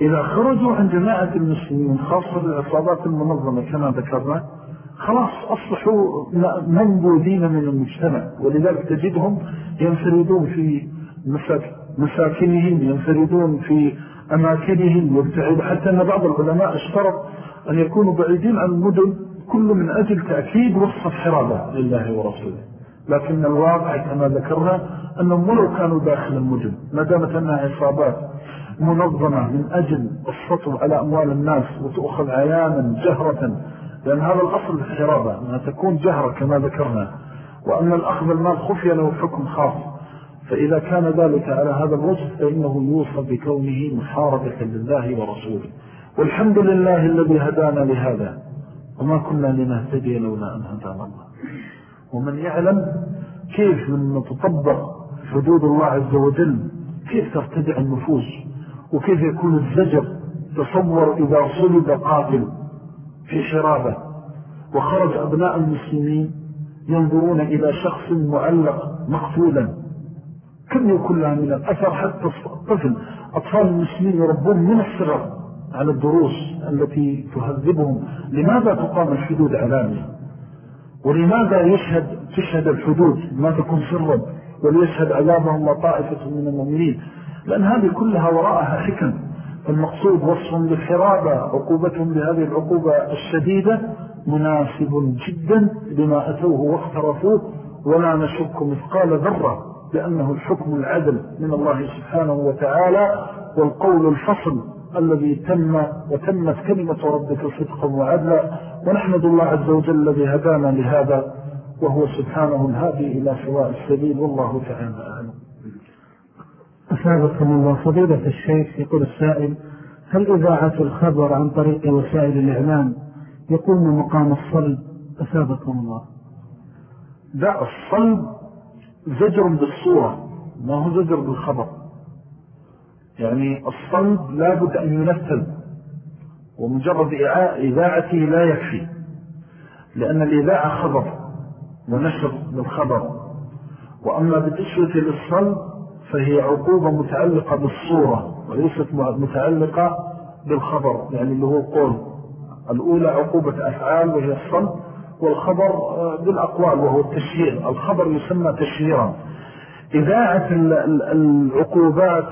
إذا خرجوا عن جماعة المسلمين خاصة العصابات المنظمة كما ذكرنا خلاص أصبحوا منبوذين من المجتمع ولذلك تجدهم ينفردون في مساكنهم ينفردون في أماكنهم يبتعد حتى أن بعض العلماء اشترط أن يكونوا بعيدين عن المدن كل من أجل تأكيد وصف حرابة لله ورسوله. لكن الواقع كما ذكرنا أنهم ولو كانوا داخل المدن ما دامت أنها عصابات منظمة من أجل السطو على أموال الناس وتأخذ عيانا جهرة لأن هذا الأصل في الحرابة أنها تكون جهرة كما ذكرنا. وأن الأخذ المال خفية له حكم خاص. فإذا كان ذلك على هذا الوجه فإنه يوصف بكونه محاربة لله ورسوله. والحمد لله الذي هدانا لهذا. وما كنا لنهتدي لولا أن هدانا الله. ومن يعلم كيف من تطبق حدود الله عز وجل كيف ترتدع النفوس وكيف يكون الزجر تصور إذا صلب قاتل. في حرابة وخرج أبناء المسلمين ينظرون إلى شخص معلق مقتولا. كم يكون لها من الأثر حتى الطفل. أطفال المسلمين يربون من الصغر على الدروس التي تهذبهم. لماذا تقام الحدود علانية ولماذا يشهد تشهد الحدود؟ ما تكون سرا. وليشهد عذابهم وطائفة من المؤمنين. لأن هذه كلها وراءها حكم. المقصود وصف بالحرابة عقوبتهم بهذه العقوبة الشديدة مناسب جدا لما أتوه واخترفوه ولا نشك مثقال ذرة لأنه الحكم العدل من الله سبحانه وتعالى والقول الفصل الذي تم وتمت كلمة ربك صدقا وعدلا ونحمد الله عز وجل الذي هدانا لهذا وهو سبحانه الهادي إلى سواء السبيل والله تعالى أعلم. أسابقكم الله فضيلة الشيخ يقول السائل هل إذاعة الخبر عن طريق وسائل الإعلام يقوم مقام الصلب؟ أسابقكم الله. لا الصلب زجر بالصورة ما هو زجر بالخبر. يعني الصلب لابد أن ينفذ ومجرد إذاعته لا يكفي لأن الإذاعة خبر ونشر بالخبر. وأما بالنسبة للصلب فهي عقوبة متعلقة بالصورة وليست متعلقة بالخبر يعني اللي هو قول. الأولى عقوبة أفعال وهي الصلب والخبر آه، بالأقوال وهو التشهير الخبر يسمى تشهيرا إذاعة العقوبات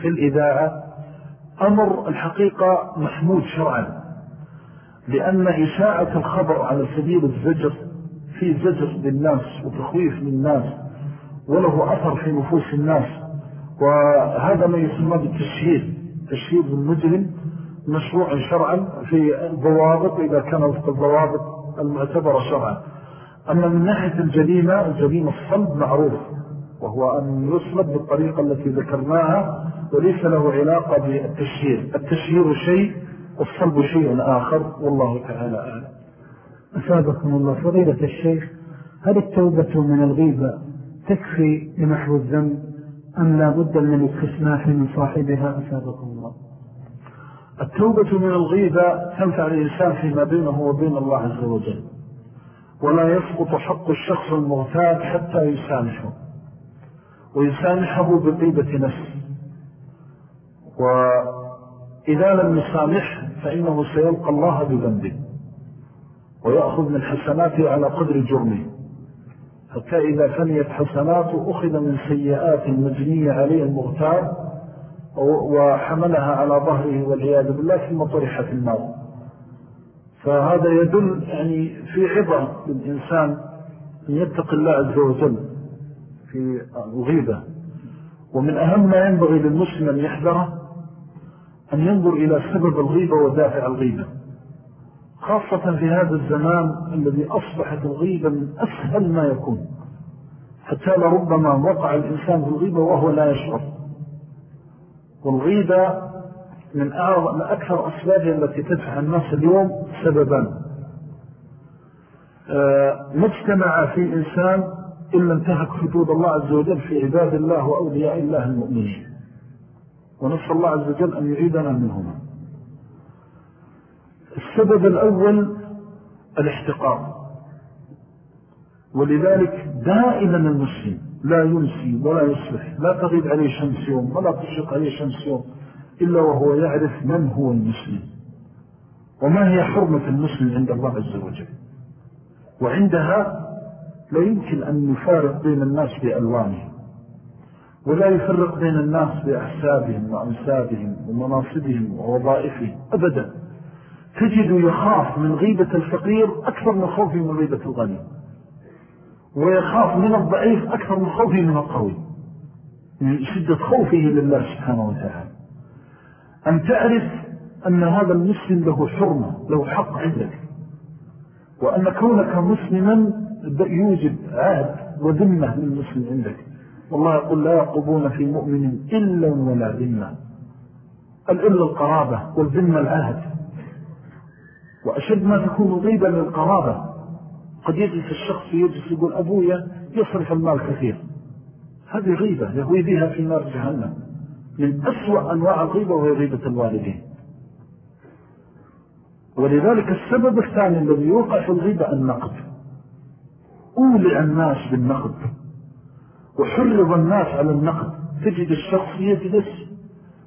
في الإذاعة أمر الحقيقة محمود شرعا لأن إشاعة الخبر على سبيل الزجر في زجر للناس وتخويف للناس وله أثر في نفوس الناس. وهذا ما يسمى بالتشهير تشهير المجرم مشروع شرعا في ضوابط إذا كان وفق الضوابط المعتبرة شرعا. أما من ناحية الجريمة الجريمة الصلب معروف وهو أن يصلب بالطريقة التي ذكرناها وليس له علاقة بالتشهير التشهير شيء والصلب شيء آخر والله تعالى أعلم. أسابكم الله. فضيلة الشيخ هل التوبة من الغيبة تكفي لمحو الذنب؟ أم لا بد من الاستسماح من صاحبها؟ أسابكم الله. التوبة من الغيبة تنفع الإنسان فيما بينه وبين الله عز وجل. ولا يسقط حق الشخص المغتاب حتى يسامحه. ويسامحه بطيبة نفس وإذا لم يسامح فإنه سيلقى الله بذنبه. ويأخذ من حسناته على قدر جرمه. حتى إذا فنيت حسناته أخذ من سيئات المجنية عليه المغتاب وحملها على ظهره والعياذ بالله ثم طرح في النار. فهذا يدل يعني في عظة للإنسان أن يتق الله عز وجل في الغيبة. ومن أهم ما ينبغي للمسلم أن يحذره أن ينظر إلى سبب الغيبة ودافع الغيبة. خاصة في هذا الزمان الذي أصبحت الغيبة من أسهل ما يكون. حتى لربما وقع الإنسان في الغيبة وهو لا يشعر. والغيبة من أكثر أسبابها التي تدفع الناس اليوم سببا. آه، مجتمع في إنسان إلا انتهك حدود الله عز وجل في عباد الله وأولياء الله المؤمنين. ونسأل الله عز وجل أن يعيدنا منهما. السبب الأول الاحتقار. ولذلك دائما المسلم لا ينسي ولا يصلح لا تغيب عليه شمس يوم ولا تشرق عليه شمس يوم إلا وهو يعرف من هو المسلم. وما هي حرمة المسلم عند الله عز وجل؟ وعندها لا يمكن أن يفارق بين الناس بألوانهم ولا يفرق بين الناس بأحسابهم وأنسابهم ومناصبهم ووظائفهم أبدا. تجد يخاف من غيبة الفقير أكثر من خوفه من غيبة الغني. ويخاف من الضعيف أكثر من خوفه من القوي. من شدة خوفه لله سبحانه وتعالى. أن تعرف أن هذا المسلم له حرمة له حق عندك. وأن كونك مسلما يوجد عهد وذمة للمسلم عندك. والله يقول لا يقبون في مؤمن إلا ولا ذمة. الإلا القرابة والذمة العهد. وأشد ما تكون غيبا للقرابة. قد يجلس الشخص يجلس يقول أبويا يصرف المال كثير. هذه غيبة يهوي بها في نار جهنم. من أسوأ أنواع الغيبة وهي غيبة الوالدين. ولذلك السبب الثاني الذي يوقع في الغيبة النقد. أولع الناس بالنقد. وحرض الناس على النقد. تجد الشخص يجلس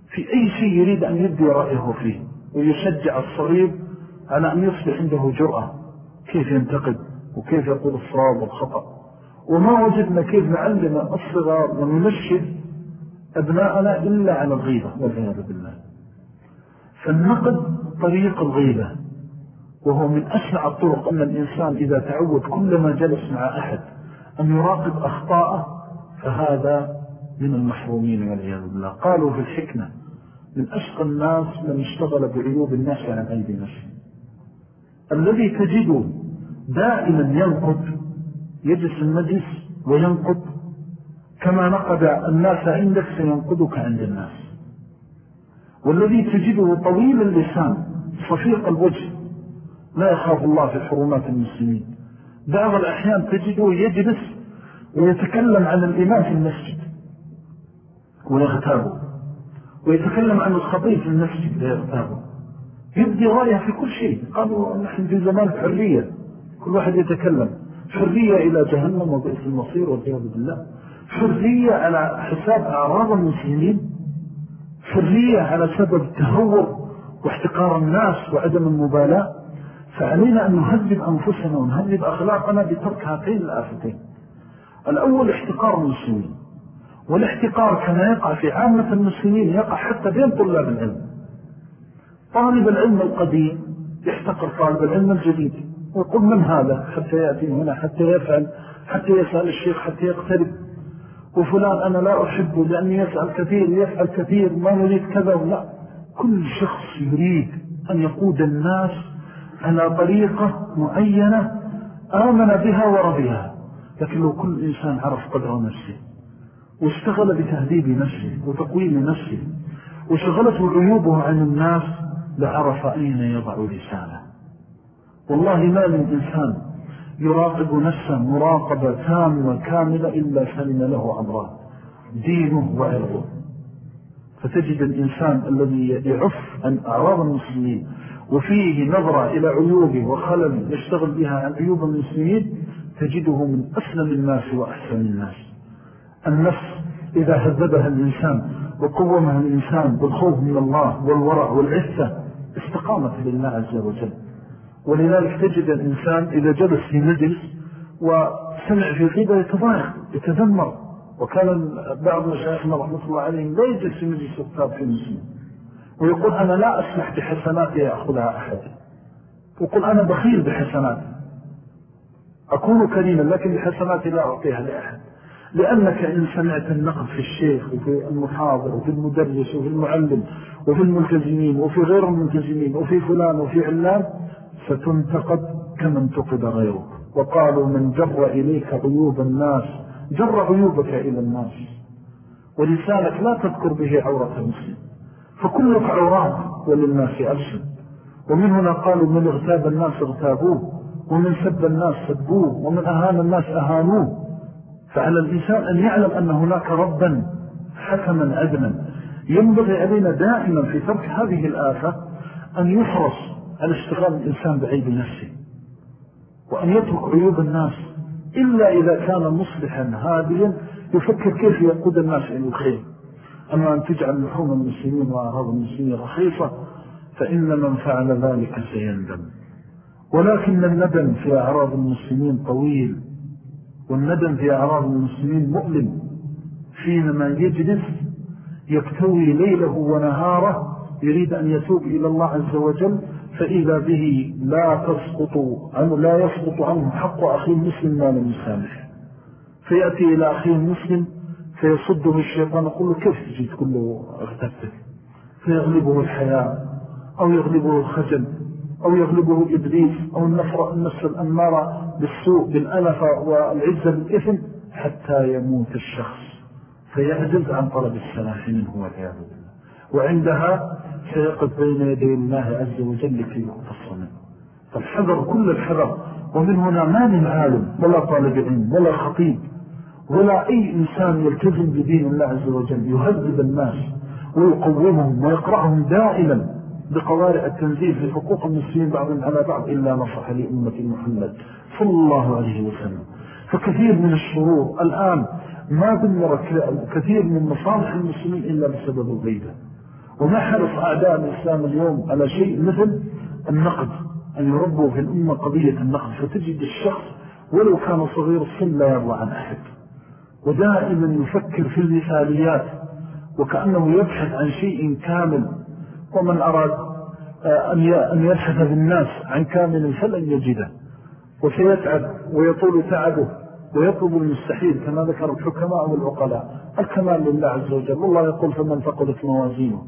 في أي شيء يريد أن يبدي رأيه فيه. ويشجع الصغير على أن يصبح عنده جرأة كيف ينتقد وكيف يقول الصواب والخطأ؟ وما وجدنا كيف نعلم الصغار وننشد أبناءنا إلا على الغيبة والعياذ بالله. فالنقد طريق الغيبة وهو من أسرع الطرق أن الإنسان إذا تعود كلما جلس مع أحد أن يراقب أخطاءه فهذا من المحرومين والعياذ بالله. قالوا في الحكمة من أشقى الناس من اشتغل بعيوب الناس عن أيدي نفسه الذي تجده دائما ينقض يجلس المجلس وينقض. كما نقد الناس عندك سينقضك عند الناس. والذي تجده طويل اللسان صفيق الوجه لا يخاف الله في حرمات المسلمين. بعض الأحيان تجده يجلس ويتكلم عن الإمام في المسجد ويغتابه ويتكلم عن الخطيب في المسجد ويغتابه. يبدي رأيه في كل شيء. قالوا نحن في زمان حرية. كل واحد يتكلم. حرية إلى جهنم وبئس المصير والعياذ بالله. حرية على حساب أعراض المسلمين. حرية على سبب التهور واحتقار الناس وعدم المبالاة. فعلينا أن نهذب أنفسنا ونهذب أخلاقنا بترك هاتين الآفتين. الأول احتقار المسلمين. والاحتقار كما يقع في عامة المسلمين يقع حتى بين طلاب العلم. طالب العلم القديم يحتقر طالب العلم الجديد. ويقول من هذا؟ حتى يأتي هنا حتى يفعل حتى يسأل الشيخ حتى يقترب. وفلان أنا لا أحبه لأنه يسأل كثير ويفعل كثير ما نريد كذا ولا. كل شخص يريد أن يقود الناس على طريقة معينة آمن بها ورضيها. لكن لو كل إنسان عرف قدر نفسه واشتغل بتهذيب نفسه وتقويم نفسه وشغلته عيوبه عن الناس لعرف أين يضع لسانه. والله ما من إنسان يراقب نفسه مراقبة تامة كاملة إلا سلم له أمران دينه وعرضه. فتجد الإنسان الذي يعف عن أعراض المسلمين وفيه نظرة إلى عيوبه وخلل يشتغل بها عن عيوب المسلمين تجده من أسلم الناس وأحسن الناس. النفس إذا هذبها الإنسان وقومها الإنسان بالخوف من الله والورع والعفة استقامت لله عز وجل. ولذلك تجد الإنسان إذا جلس في مجلس وسمع في غيبة يتضايق يتذمر. وكان بعض مشايخنا رحمة الله عليهم لا يجلس في مجلس الكتاب في المسلم ويقول أنا لا أسمح بحسناتي يأخذها أحد. يقول أنا بخيل بحسناتي. أكون كريما لكن بحسناتي لا أعطيها لأحد. لأنك إن سمعت النقد في الشيخ وفي المحاضر وفي المدرس وفي المعلم وفي الملتزمين وفي غير الملتزمين وفي فلان وفي علان ستنتقد كما انتقد غيرك. وقالوا من جر إليك عيوب الناس جر عيوبك إلى الناس. ولسانك لا تذكر به عورة المسلم. فكلك عورات وللناس ألسن ومن هنا قالوا من اغتاب الناس اغتابوه ومن سب الناس سبوه ومن أهان الناس أهانوه. فعلى الإنسان أن يعلم أن هناك ربا حكما عدلا ينبغي علينا دائما في ترك هذه الآفة أن يحرص على اشتغال الإنسان بعيب نفسه وأن يترك عيوب الناس إلا إذا كان مصلحا هاديا يفكر كيف يقود الناس إلى الخير. أما أن تجعل لحوم المسلمين وأعراض المسلمين رخيصة فإن من فعل ذلك سيندم. ولكن الندم في أعراض المسلمين طويل. والندم في أعراض المسلمين مؤلم. حينما يجلس يكتوي ليله ونهاره يريد أن يتوب إلى الله عز وجل فإذا به لا تسقط عنه لا يسقط عنه حق أخي المسلم ما لم يسامح. فيأتي إلى أخي المسلم فيصده الشيطان يقول له كيف تجي تقول له أغتبتك؟ فيغلبه الحياة أو يغلبه الخجل. أو يغلبه إبليس أو النفر النفس الأمارة بالسوء بالألفة والعزة بالإثم حتى يموت الشخص. فيعجز عن طلب السلاح منه والعياذ بالله. وعندها سيقف بين يدي الله عز وجل لكي يقتص منه. فالحذر كل الحذر. ومن هنا ما من عالم ولا طالب علم ولا خطيب ولا أي إنسان يلتزم بدين الله عز وجل. يهذب الناس ويقومهم ويقرأهم دائما. بقوارع التنزيل في حقوق المسلمين بعضهم على بعض إلا نصح لأمة محمد صلى الله عليه وسلم. فكثير من الشرور الآن ما دمر كثير من مصالح المسلمين إلا بسبب الغيبة. وما حرص أعداء الإسلام اليوم على شيء مثل النقد أن يربوا في الأمة قضية النقد. فتجد الشخص ولو كان صغير السن لا يرضى عن أحد. ودائما يفكر في المثاليات وكأنه يبحث عن شيء كامل ومن أراد آه، أن يبحث بالناس عن كامل فلن يجده وسيتعب ويطول تعبه ويطلب المستحيل كما ذكر الحكماء والعقلاء. الكمال لله عز وجل. والله يقول فمن فقدت موازينه.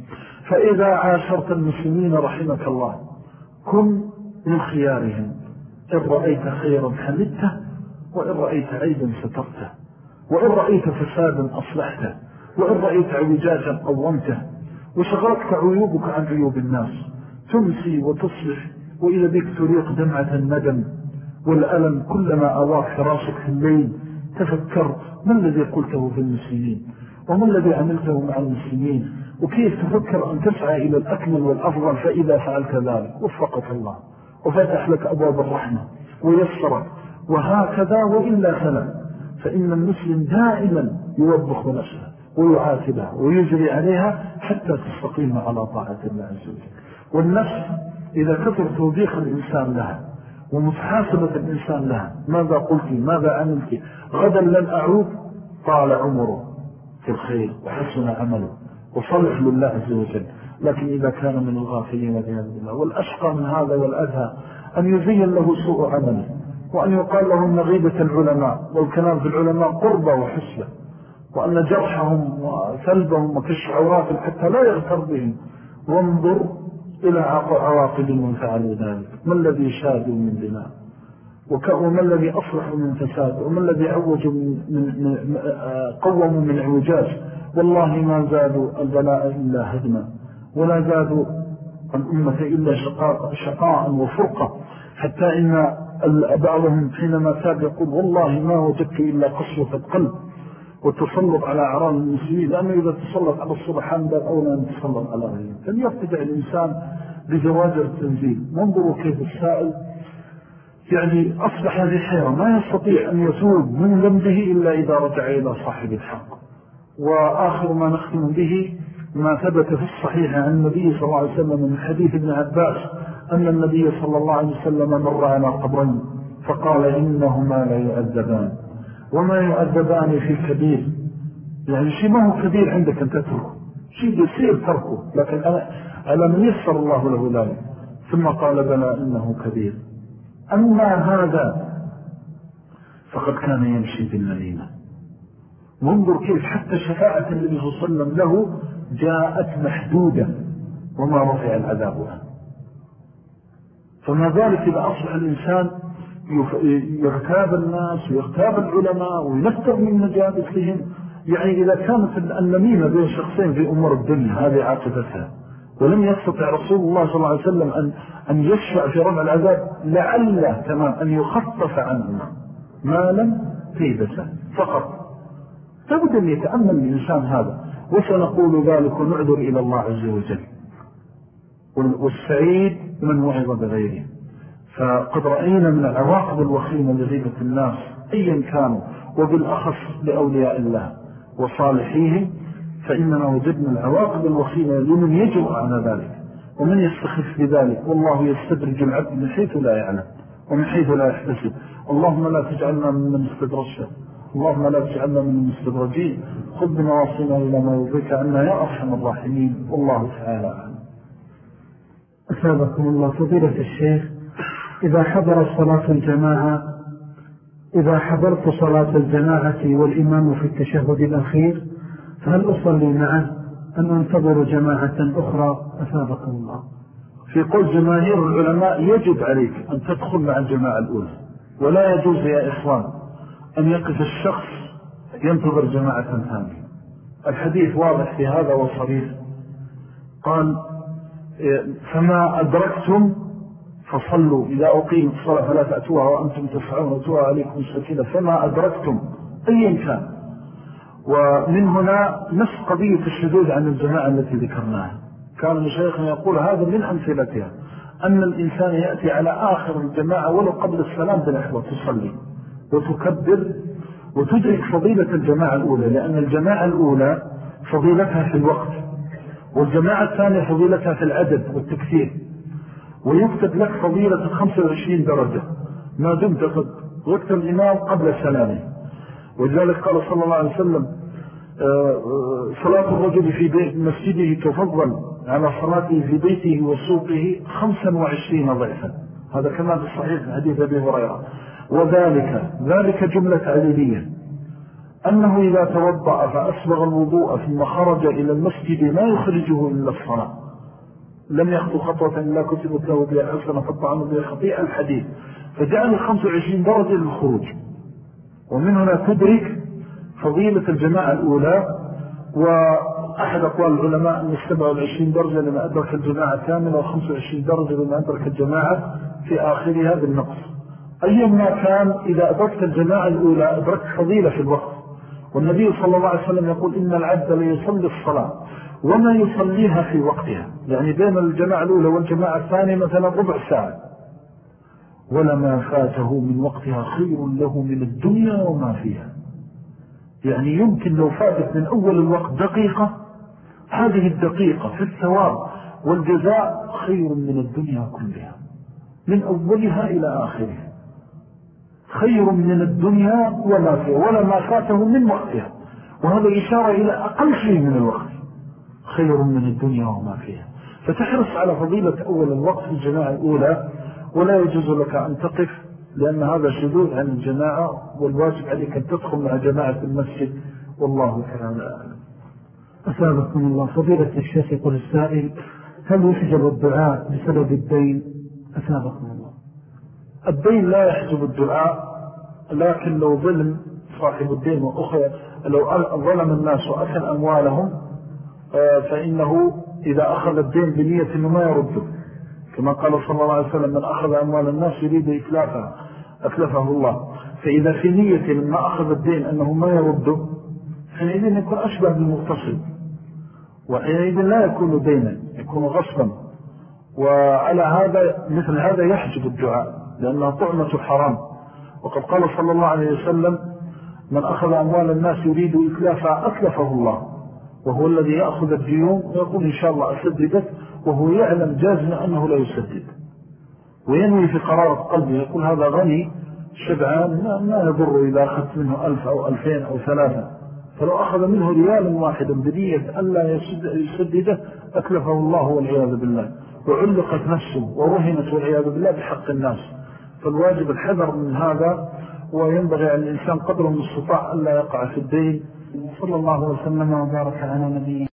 فإذا عاشرت المسلمين رحمك الله كن من خيارهم. إن رأيت خيرا حمدته وإن رأيت عيبا سترته. وإن رأيت فسادا أصلحته. وإن رأيت عوجاجا قومته. وشغلتك عيوبك عن عيوب الناس. تمسي وتصلح وإذا بك تريق دمعة الندم. والألم كلما أواك فراشك في الليل تفكرت ما الذي قلته في المسلمين؟ وما الذي عملته مع المسلمين؟ وكيف تفكر أن تسعى إلى الأكمل والأفضل؟ فإذا فعلت ذلك وفقك الله. وفتح لك أبواب الرحمة ويسرك. وهكذا وإلا فلا. فإن المسلم دائما يوبخ نفسه. ويعاتبها ويجري عليها حتى تستقيم على طاعة الله عز وجل. والنفس إذا كثر توبيخ الإنسان لها ومحاسبة الإنسان لها ماذا قلت؟ ماذا عملت؟ غدا لن أعود طال عمره في الخير وحسن عمله وصلح لله عز وجل. لكن إذا كان من الغافلين والعياذ بالله والأشقى من هذا والأذى أن يزين له سوء عمله وأن يقال لهم نغيبة العلماء والكلام في العلماء قربة وحسبة. وأن جرحهم وثلبهم وكشف عوراتهم حتى لا يغتر بهم. وانظر إلى عواقب من فعلوا ذلك. ما الذي شادوا من بناء وما الذي أصلحوا من فساد؟ وما الذي عوجوا من, من قوموا من عوجاج والله ما زادوا البلاء إلا هدما. ولا زادوا الأمة إلا شقاء, شقاء وفرقة. حتى إن بعضهم حينما تاب يقول والله ما وجدت إلا قصوة القلب. والتسلط على أعراض المسلمين لأنه إذا تسلط على الصبحان بل أولى أن تسلط على غيره. فليرتدع الإنسان بزواجر التنزيل. وانظروا كيف السائل. يعني أصبح هذه حيرة ما يستطيع أن يتوب من ذنبه إلا إذا رجع إلى صاحب الحق. وآخر ما نختم به ما ثبت في الصحيح عن النبي صلى الله عليه وسلم من حديث ابن عباس أن النبي صلى الله عليه وسلم مر على قبرين فقال إنهما لا يؤذبان وما يؤذبان في كبير يعني شيء ما هو كبير عندك أن تتركه. شيء يصير تركه. لكن من يسر الله له ذلك؟ ثم قال بلى إنه كبير. أما هذا فقد كان يمشي بالمدينة. وانظر كيف حتى شفاعة النبي صلى الله عليه وسلم له جاءت محدودة. وما رفع العذاب عنه. فما ذلك إذا أصبح الإنسان يغتاب الناس ويغتاب العلماء وينفر من مجالسهم. يعني إذا كانت النميمة بين شخصين في أمور الدنيا هذه عاقبتها. ولم يستطع رسول الله صلى الله عليه وسلم أن, أن يشفع في رفع العذاب لعله تمام أن يخفف عنه ما لم تيبسه فقط. لابد أن يتأمل الإنسان هذا. وسنقول ذلك ونعذر إلى الله عز وجل. والسعيد من وعظ بغيره. فقد رأينا من العواقب الوخيمة لغيبة الناس أيا كانوا وبالأخص لأولياء الله وصالحيهم فإننا وجدنا العواقب الوخيمة لمن يجب على ذلك ومن يستخف بذلك والله يستدرج العبد من حيث لا يعلم ومن حيث لا يحتسب. اللهم لا تجعلنا من استدرجه اللهم لا تجعلنا من المستدرجين خذ بنواصينا إلى ما يرضيك عنا يا أرحم الراحمين والله تعالى أسابكم الله فضيلة الشيخ. إذا حضر صلاة الجماعة إذا حضرت صلاة الجماعة والإمام في التشهد الأخير فهل أصلي معه أم أنتظر جماعة أخرى؟ أثابكم الله. في قول جماهير العلماء يجب عليك أن تدخل مع الجماعة الأولى ولا يجوز يا إخوان أن يقف الشخص ينتظر جماعة ثانية. الحديث واضح في هذا وصريح. قال فما أدركتم فصلوا إذا أقيم الصلاة فلا تأتوها وأنتم تسعون وتوها عليكم السكينة فما أدركتم أيا كان ومن هنا نفس قضية الشذوذ عن الجماعة التي ذكرناها. كان مشايخنا يقول هذا من أمثلتها أن الإنسان يأتي على آخر الجماعة ولو قبل السلام بلحظة تصلي وتكبر وتدرك فضيلة الجماعة الأولى لأن الجماعة الأولى فضيلتها في الوقت والجماعة الثانية فضيلتها في العدد والتكثير ويكتب لك فضيلة 25 درجة. ما دمت قد وقت الإمام قبل سلامه ولذلك قال صلى الله عليه وسلم آه، صلاة الرجل في مسجده تفضل على صلاته في بيته وسوقه 25 ضعفا. هذا كما في الصحيح حديث أبي هريرة. وذلك ذلك جملة تعليلية أنه إذا توضأ فأسبغ الوضوء ثم خرج إلى المسجد لا يخرجه إلا الصلاة. لم يخطو خطوة إلا كتبت له بها الحسنة فالطعام بها خطيئة الحديث. فجعل 25 درجة للخروج. ومن هنا تدرك فضيلة الجماعة الأولى وأحد أقوال العلماء أن 27 درجة لما أدرك الجماعة كاملة و25 درجة لما أدرك الجماعة في آخرها بالنقص. أيما كان إذا أدركت الجماعة الأولى أدركت فضيلة في الوقت؟ والنبي صلى الله عليه وسلم يقول إن العبد ليصلي الصلاة. وما يصليها في وقتها. يعني بين الجماعة الأولى والجماعة الثانية مثلا ربع ساعة. ولما فاته من وقتها خير له من الدنيا وما فيها. يعني يمكن لو فاتت من أول الوقت دقيقة هذه الدقيقة في الثواب والجزاء خير من الدنيا كلها. من أولها إلى آخرها. خير من الدنيا وما فيها. ولا ما فاته من وقتها. وهذا إشارة إلى أقل شيء من الوقت. خير من الدنيا وما فيها. فتحرص على فضيلة أول الوقت في الجماعة الأولى ولا يجوز لك أن تقف لأن هذا شذوذ عن الجماعة والواجب عليك أن تدخل مع جماعة المسجد. والله تعالى أسابقكم الله. فضيلة الشيخ يقول السائل هل يحجب الدعاء بسبب الدين؟ أسابقكم الله. الدين لا يحجب الدعاء لكن لو ظلم صاحب الدين وأخي لو ظلم الناس وأكل أموالهم فإنه إذا أخذ الدين بنية أنه ما يرده. كما قال صلى الله عليه وسلم من أخذ أموال الناس يريد إتلافها. أتلفه الله. فإذا في نية لما أخذ الدين أنه ما يرده حينئذ يكون أشبه بالمغتصب. وحينئذ لا يكون دينا يكون غصبا. وعلى هذا مثل هذا يحجب الدعاء لأنها طعمة حرام. وقد قال صلى الله عليه وسلم من أخذ أموال الناس يريد إتلافها أتلفه الله. وهو الذي يأخذ الديون ويقول إن شاء الله أسددت وهو يعلم جازم أنه لا يسدد. وينوي في قرار قلبه يقول هذا غني شبعان ما يضر إذا أخذت منه ألف أو ألفين أو ثلاثة. فلو أخذ منه ريالا واحدا بنية ألا يسدده أكلفه الله والعياذ بالله. وعلقت نفسه ورهنت والعياذ بالله بحق الناس. فالواجب الحذر من هذا وينبغي على الإنسان قدر المستطاع ألا يقع في الدين. صلى الله وسلم وبارك على نبيه